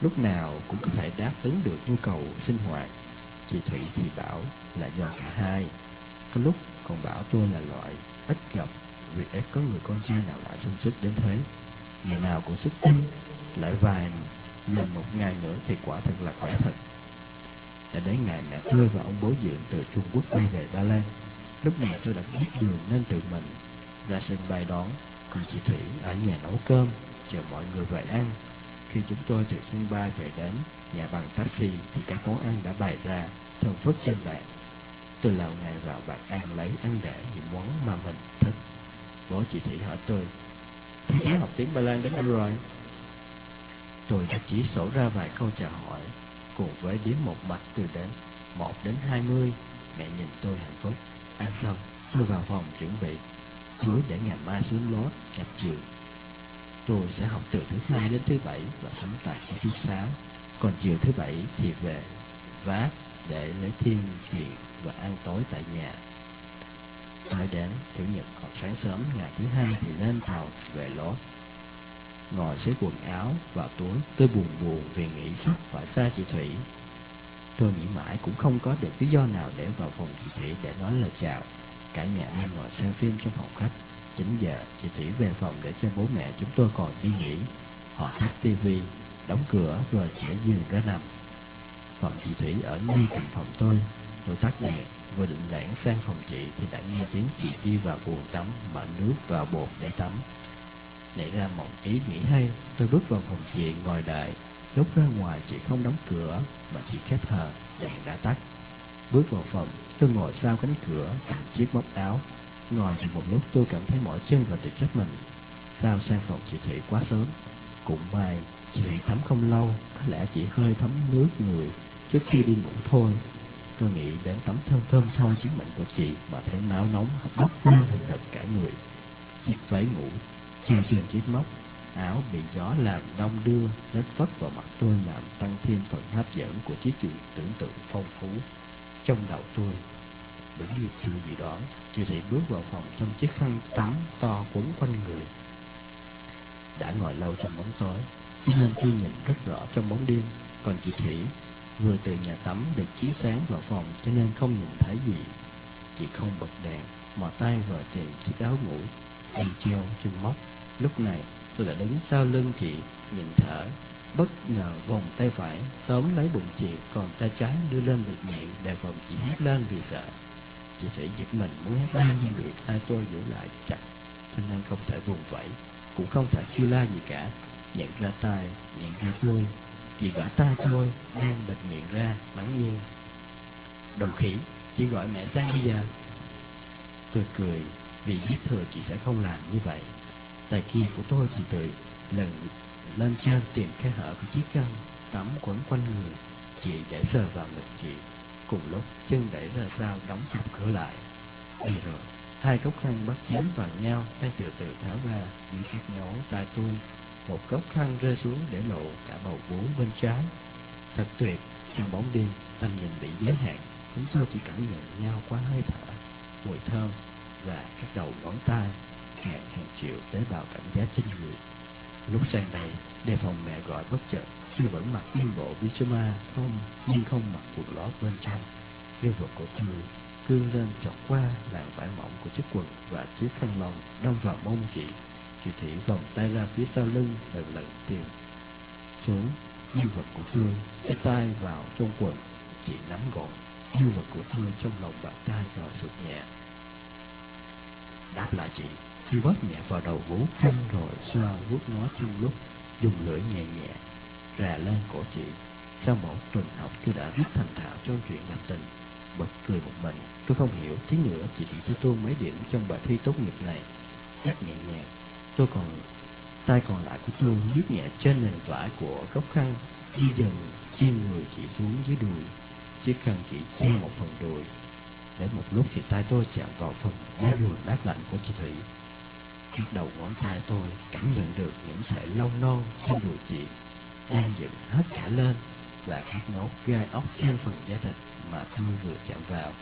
lúc nào cũng có thể đáp ứng được nhu cầu sinh hoạt. Chị Thủy thì bảo là do cả hai. Có lúc còn bảo tôi là loại ít gặp vì ít có người con trai nào lại sung sức đến thế. Ngày nào cũng sức tinh lại vài lần một ngày nữa thì quả thật là khỏe thật. Đã đến ngày mẹ tôi và ông bố dưỡng từ Trung Quốc quay về Ba Lan. Lúc này tôi đã biết đường nên tự mình. Ra sân bay đón, còn chị Thủy ở nhà nấu cơm, chờ mọi người về ăn. Khi chúng tôi từ sân bay về đến nhà bằng taxi thì các món ăn đã bày ra, thơm phức trên bàn. Tôi lầu ngày vào bàn ăn lấy ăn để những món mà mình thích. Bố chị Thủy hỏi tôi, Thế học tiếng Ba Lan đến đâu rồi? Tôi đã chỉ sổ ra vài câu chào hỏi cùng với đếm một mạch từ đến một đến hai mươi mẹ nhìn tôi hạnh phúc ăn xong tôi vào phòng chuẩn bị hứa để ngày mai xuống lót nhập trường tôi sẽ học từ thứ hai đến thứ bảy và tắm tại cho thứ sáu còn chiều thứ bảy thì về vác để lấy thiên thiện và ăn tối tại nhà. Nói đến, chủ nhật, còn sáng sớm, ngày thứ hai thì lên tàu về lót ngồi xếp quần áo vào túi, tôi buồn buồn vì nghĩ sắp phải xa chị thủy tôi nghĩ mãi cũng không có được lý do nào để vào phòng chị thủy để nói lời chào. Cả nhà đang ngồi xem phim trong phòng khách. 9 giờ chị thủy về phòng để cho bố mẹ chúng tôi còn đi nghỉ. Họ tắt tivi, đóng cửa rồi sẽ giường ra nằm. Phòng chị thủy ở ngay cạnh phòng tôi. Tôi tắt đèn vừa định lẻn sang phòng chị thì đã nghe tiếng chị đi vào buồng tắm mở nước vào bồn để tắm. Nảy ra một ý nghĩ hay, tôi bước vào phòng chị ngồi đợi. Lúc ra ngoài chị không đóng cửa mà chỉ khép hờ, đèn đã tắt. Bước vào phòng, tôi ngồi sau cánh cửa cầm chiếc móc áo ngồi được một lúc tôi cảm thấy mỏi chân và tự trách mình. Sao sang phòng chị thủy quá sớm. Cũng may chị thủy tắm không lâu, có lẽ chỉ hơi thấm nước người trước khi đi ngủ thôi. Tôi nghĩ đến tắm thơm thơm soi chiếc mệnh của chị mà thấy máu nóng, bốc lên thành thật cả người. Chiếc váy ngủ, Chiều trên chiếc móc, Áo bị gió làm đông đưa lết phất vào mặt tôi làm tăng thêm phần hấp dẫn của chiếc chuyện tưởng tượng phong phú Trong đầu tôi. Đúng như chưa gì đó Chưa thể bước vào phòng trong chiếc khăn tắm to quấn quanh người đã ngồi lâu trong bóng tối, cho nên khi nhìn rất rõ trong bóng đêm. Còn chị Thủy vừa từ nhà tắm được chiếu sáng vào phòng cho nên không nhìn thấy gì. Chị không bật đèn, mò tay vào tìm chiếc áo ngủ đang treo trên móc. Lúc này tôi đã đứng sau lưng chị, nhìn thở, bất ngờ vòng tay phải tóm lấy bụng chị, còn tay trái đưa lên bịt miệng để phòng chị hét lên vì sợ. Chị sẽ giật mình muốn hét lên nhưng bị tay tôi giữ lại chặt, cho nên không thể vùng vẫy, cũng không thể kêu la gì cả. Nhận ra tay, nhận ra tôi, chỉ gõ tay tôi, đang bịt miệng ra, mắng nhiên. Đồng khỉ, chỉ gọi mẹ sang bây giờ. Tôi cười, vì biết thừa chị sẽ không làm như vậy. Tay kia của tôi thì tự lần lên trên tìm cái hở của chiếc khăn tắm quấn quanh người. Chị để sờ vào ngực chị. Cùng lúc chân đẩy ra sau đóng chặt cửa lại. Đi rồi, hai gốc khăn bắt chém vào nhau đang từ từ tháo ra bị các nhổ tay tôi. Một góc khăn rơi xuống để lộ cả bầu vú bên trái. Thật tuyệt, trong bóng đêm, tầm nhìn bị giới hạn. Chúng tôi chỉ cảm nhận nhau qua hơi thở, mùi thơm và các đầu ngón tay hàng hàng triệu tế bào cảm giác trên người. Lúc sang đây, đề phòng mẹ gọi bất chợt, tôi vẫn mặc yên bộ pyjama không, nhưng không mặc quần lót bên trong. Nhân vật của thư cương lên chọc qua làn vải mỏng của chiếc quần và chiếc khăn lông đâm vào mông chị. Chị Thủy vòng tay ra phía sau lưng, lần lần tìm xuống nhân vật của thư cái tay vào trong quần chị nắm gọn nhân vật của thư trong lòng bàn tay rồi sụt nhẹ đáp lại chị khi bóp nhẹ vào đầu vú khăn rồi xoa vuốt nó chung lúc dùng lưỡi nhẹ nhẹ rà lên cổ chị. Sau một tuần học tôi đã rất thành thạo trong chuyện làm tình. Bật cười một mình, tôi không hiểu tí nữa, chị chỉ cho tôi mấy điểm trong bài thi tốt nghiệp này. Rất nhẹ nhàng. Tôi còn, tay còn lại của tôi lướt nhẹ trên nền vải của góc khăn, đi dần chiên người chị xuống dưới đùi. Chiếc khăn chỉ che một phần đùi. Để một lúc thì tay tôi chạm vào phần da đùi mát lạnh của chị Thủy. Chiếc đầu ngón tay tôi cảm nhận được những sợi lông non trên đùi chị đang dựng hết cả lên và các nốt gai ốc trên phần da thịt mà tôi vừa chạm vào.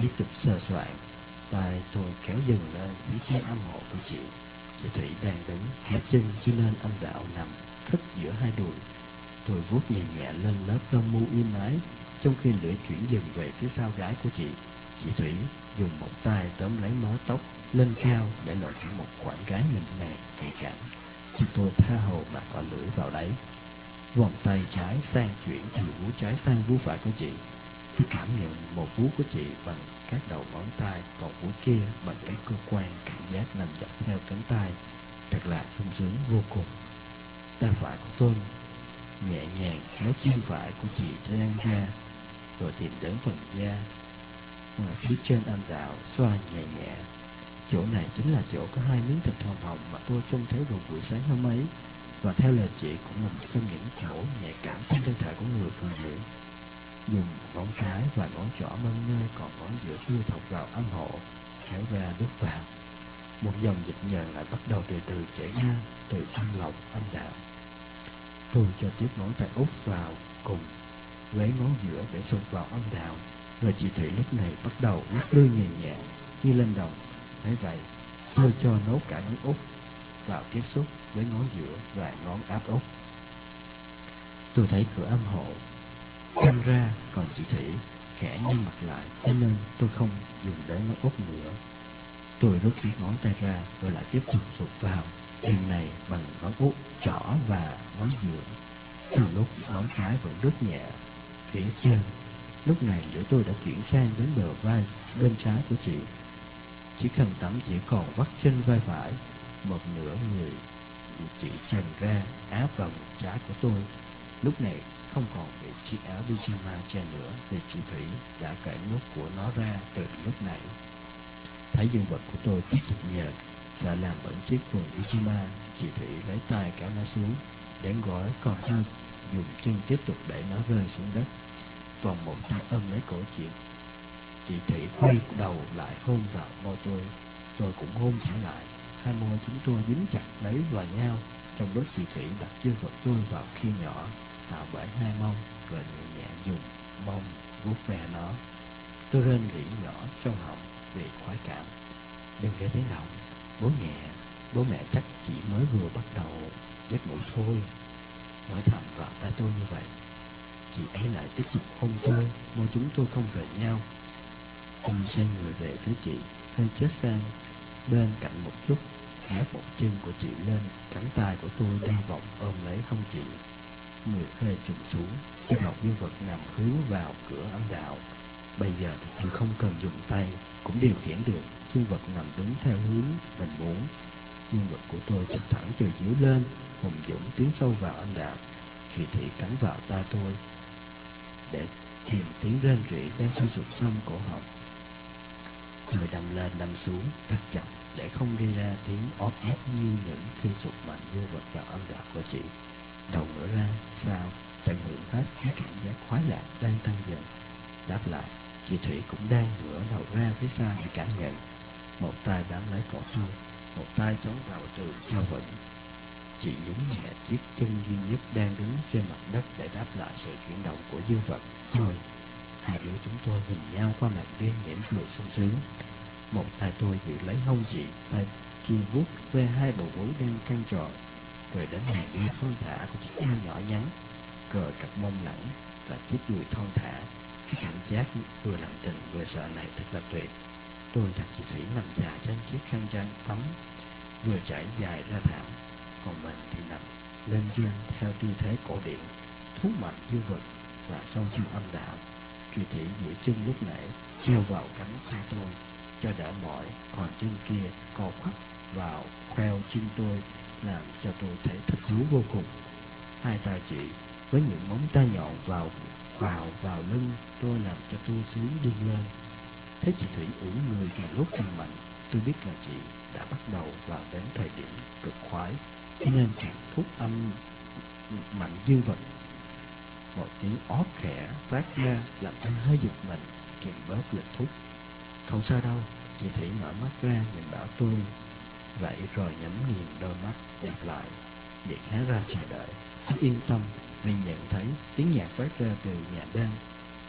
Tiếp tục sơ soạn, tay tôi kéo dừng lên phía trên âm hộ của chị. Chị Thủy đang đứng hai chân cho nên âm đạo nằm thức giữa hai đùi. Tôi vuốt nhẹ nhẹ lên lớp lông mu im ái, trong khi lưỡi chuyển dần về phía sau gái của chị. Chị Thủy dùng một tay tóm lấy mớ tóc lên cao để lộ ra một khoảng gái mịn màng nhạy cảm. Chúng tôi tha hồ mà có lưỡi vào đấy. Vòng tay trái sang chuyển từ vú trái sang vú phải của chị. Tôi cảm nhận một vú của chị bằng các đầu ngón tay, còn vú kia bằng các cơ quan cảm giác nằm dọc theo cánh tay. Thật là sung sướng vô cùng. Tay phải của tôi nhẹ nhàng lấy chân phải của chị trên ra, rồi tìm đến phần da. mà phía trên âm đạo xoa nhẹ nhẹ Chỗ này chính là chỗ có hai miếng thịt hồng hồng mà tôi trông thấy vào buổi sáng hôm ấy. Và theo lời chị cũng là một trong những chỗ nhạy cảm trên thân thể của người phụ nữ. Dùng ngón cái và ngón trỏ mân nơi còn ngón giữa chưa thọc vào âm hộ, kéo ra đút vào. Một dòng dịch nhờn lại bắt đầu từ từ chảy ra từ âm lọc âm đạo. Tôi cho tiếp ngón tay út vào cùng lấy ngón giữa để xông vào âm đạo. Rồi chị Thủy lúc này bắt đầu lắc lư nhẹ nhẹ như lên đồng Thế vậy, tôi cho nốt cả ngón út vào tiếp xúc với ngón giữa và ngón áp út. Tôi thấy cửa âm hộ căng ra, còn chị Thủy khẽ như mặt lại, cho nên tôi không dùng đến ngón út nữa. Tôi rút chiếc ngón tay ra, rồi lại tiếp tục sụt vào, lần này bằng ngón út, trỏ và ngón giữa. Từ lúc ngón cái vẫn rất nhẹ phía trên, lúc này giữa tôi đã chuyển sang đến bờ vai bên trái của chị chỉ cần tắm chỉ còn vắt trên vai phải một nửa người chỉ trần ra áp vào ngực trái của tôi. Lúc này không còn bị chiếc áo pyjama che nữa Vì chị Thủy đã cởi nút của nó ra từ lúc nãy. Thấy dương vật của tôi tiếp tục nhờn, Sợ làm bẩn chiếc quần pyjama Chị Thủy lấy tay kéo nó xuống Đến gói còn hơn dùng chân tiếp tục đẩy nó rơi xuống đất. Còn một tay ôm lấy cổ chị Chị Thủy quay đầu lại hôn vào môi tôi. Tôi cũng hôn trở lại. Hai môi chúng tôi dính chặt lấy vào nhau, Trong lúc chị Thủy đặt chân của tôi vào khi nhỏ, Tạo bởi hai mông, Rồi nhẹ nhẹ dùng mông vuốt ve nó. Tôi rên rỉ nhỏ trong họng Vì khoái cảm. Đừng để tiếng động Bố nhẹ Bố mẹ chắc chỉ mới vừa bắt đầu giấc ngủ thôi. Nói thầm vào tai tôi như vậy. Chị ấy lại tiếp tục hôn tôi, Môi chúng tôi không rời nhau. Ông xoay người về phía chị, Hơi chết sang, bên cạnh một chút. Ép một chân của chị lên, Cánh tay của tôi đang vọng ôm lấy không chị Người khê trùng xuống, chiếc đầu dương vật nằm hướng vào cửa âm đạo. Bây giờ thì tôi không cần dùng tay, Cũng điều khiển được. Dương vật nằm đúng theo hướng mình muốn. Dương vật của tôi chụp thẳng từ dưới lên, Hùng dũng tiến sâu vào âm đạo. Kỳ thị cắn vào tay tôi. Để kìm tiếng rên rỉ đang suy sụp trong cổ họng. Người đâm lên đâm xuống thật chậm để không gây ra tiếng óp ép như những khi sụp mạnh dương vật vào âm đạo của chị. Đầu ngửa ra, sao, tận hưởng hết các cảm giác khoái lạc đang tăng dần. Đáp lại, chị Thủy cũng đang ngửa đầu ra phía xa để cảm nhận. Một tay bám lấy cổ tôi, một tay chống vào tường cho vững. Chị nhún nhẹ chiếc chân duy nhất đang đứng trên mặt đất để đáp lại sự chuyển động của dương vật. Thôi hai đứa chúng tôi nhìn nhau qua mặt viên mỉm cười sung sướng. Một tay tôi giữ lấy hông chị, tay kia vuốt về hai đầu gối đang căng tròn, rồi đến hàng đi thon thả của chiếc eo nhỏ nhắn, cờ cặp mông lẳng và chiếc đùi thon thả. Cái cảm giác vừa làm tình vừa sợ này thật là tuyệt. Tôi đặt chị Thủy nằm dài trên chiếc khăn trắng tắm, vừa trải dài ra thảm, còn mình thì nằm lên trên theo tư thế cổ điển, thú mạnh dương vật và sâu chiều âm đạo. Kỳ thị giữa chân lúc nãy treo vào cánh tay tôi cho đỡ mỏi, còn chân kia co quắp vào khoeo chân tôi làm cho tôi thấy thích thú vô cùng. Hai tay chị với những móng tay nhọn vào vào vào lưng tôi làm cho tôi sướng điên lên. Thấy chị Thủy ưỡn người càng lúc càng mạnh, tôi biết là chị đã bắt đầu vào đến thời điểm cực khoái, nên càng thúc âm mạnh dương vật. Một tiếng ót khẽ phát ra làm anh hơi giật mình, kìm bớt lực thúc. Không sao đâu, chị Thủy mở mắt ra nhìn bảo tôi. Vậy rồi nhắm nghiền đôi mắt đẹp lại. Điệt há ra chờ đợi. Anh yên tâm vì nhận thấy tiếng nhạc phát ra từ nhà đang.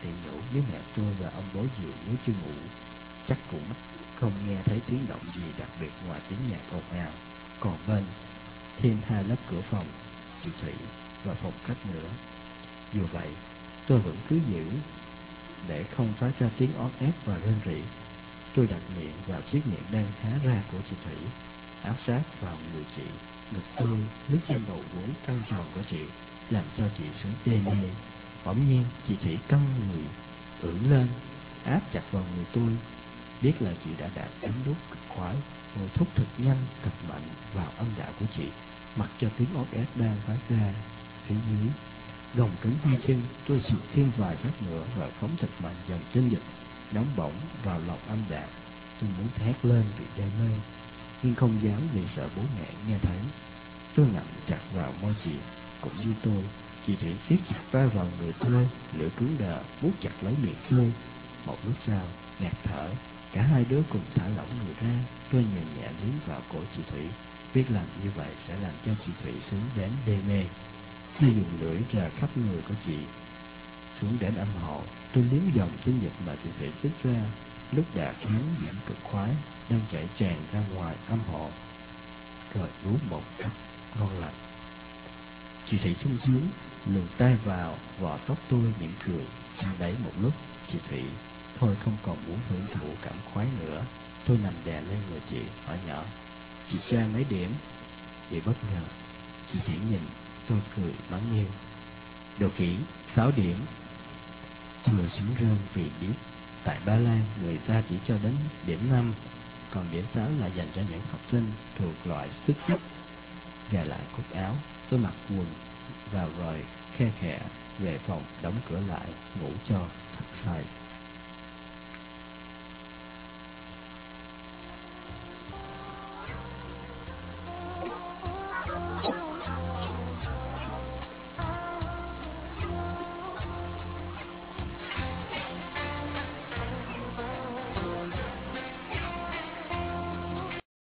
Thì ngủ với mẹ tôi và ông bố dịu nếu chưa ngủ. Chắc cũng không nghe thấy tiếng động gì đặc biệt ngoài tiếng nhạc ồn ào. Còn bên thêm hai lớp cửa phòng Chị Thủy và phòng khách nữa. Dù vậy tôi vẫn cứ giữ để không phát ra tiếng ót ép và rên rỉ Tôi đặt miệng vào chiếc miệng đang há ra của chị Thủy, áp sát vào người chị. Ngực tôi lướt trên đầu gối căng tròn của chị, làm cho chị sướng tê mê. Bỗng nhiên, chị Thủy căng người, ưỡn lên, áp chặt vào người tôi. Biết là chị đã đạt đến lúc cực khoái, ngồi thúc thật nhanh, thật mạnh vào âm đạo của chị, mặc cho tiếng ót ép đang phát ra phía dưới. Gồng cứng hai chân, tôi sụt thêm vài phát nữa và phóng thật mạnh dần trên dịch nóng bỏng vào lòng âm đạo. Tôi muốn thét lên vì đam mê, nhưng không dám vì sợ bố mẹ nghe thấy. Tôi nặng chặt vào môi chị, cũng như tôi. Chị Thủy siết chặt tay vào người tôi, lửa cứng đờ, vuốt chặt lấy miệng tôi. Một lúc sau, ngạt thở, cả hai đứa cùng thả lỏng người ra. Tôi nhẹ nhẹ liếm vào cổ chị Thủy, biết làm như vậy sẽ làm cho chị Thủy xuống đến đê mê. Tôi dùng lưỡi ra khắp người của chị, xuống đến âm hộ tôi liếm dòng tinh dịch mà chị thể tiết ra. Lúc đã khiến những cực khoái đang chảy tràn ra ngoài âm hộ. Rồi rú một cách ngon lành. Chị thị sung sướng luồn tay vào vò tóc tôi mỉm cười. Sau đấy một lúc chị thị thôi không còn muốn hưởng thụ cảm khoái nữa. Tôi nằm đè lên người chị hỏi nhỏ chị tra mấy điểm? Chị bất ngờ chị thủy nhìn tôi cười bắn nghiêng đồ kỹ 6 điểm Người xuống rơn vì biết tại Ba Lan người ta chỉ cho đến điểm 5, còn điểm 6 là dành cho những học sinh thuộc loại xuất sắc. Gà lại cúc áo, tôi mặc quần vào rồi khe khẽ về phòng đóng cửa lại ngủ cho thật say.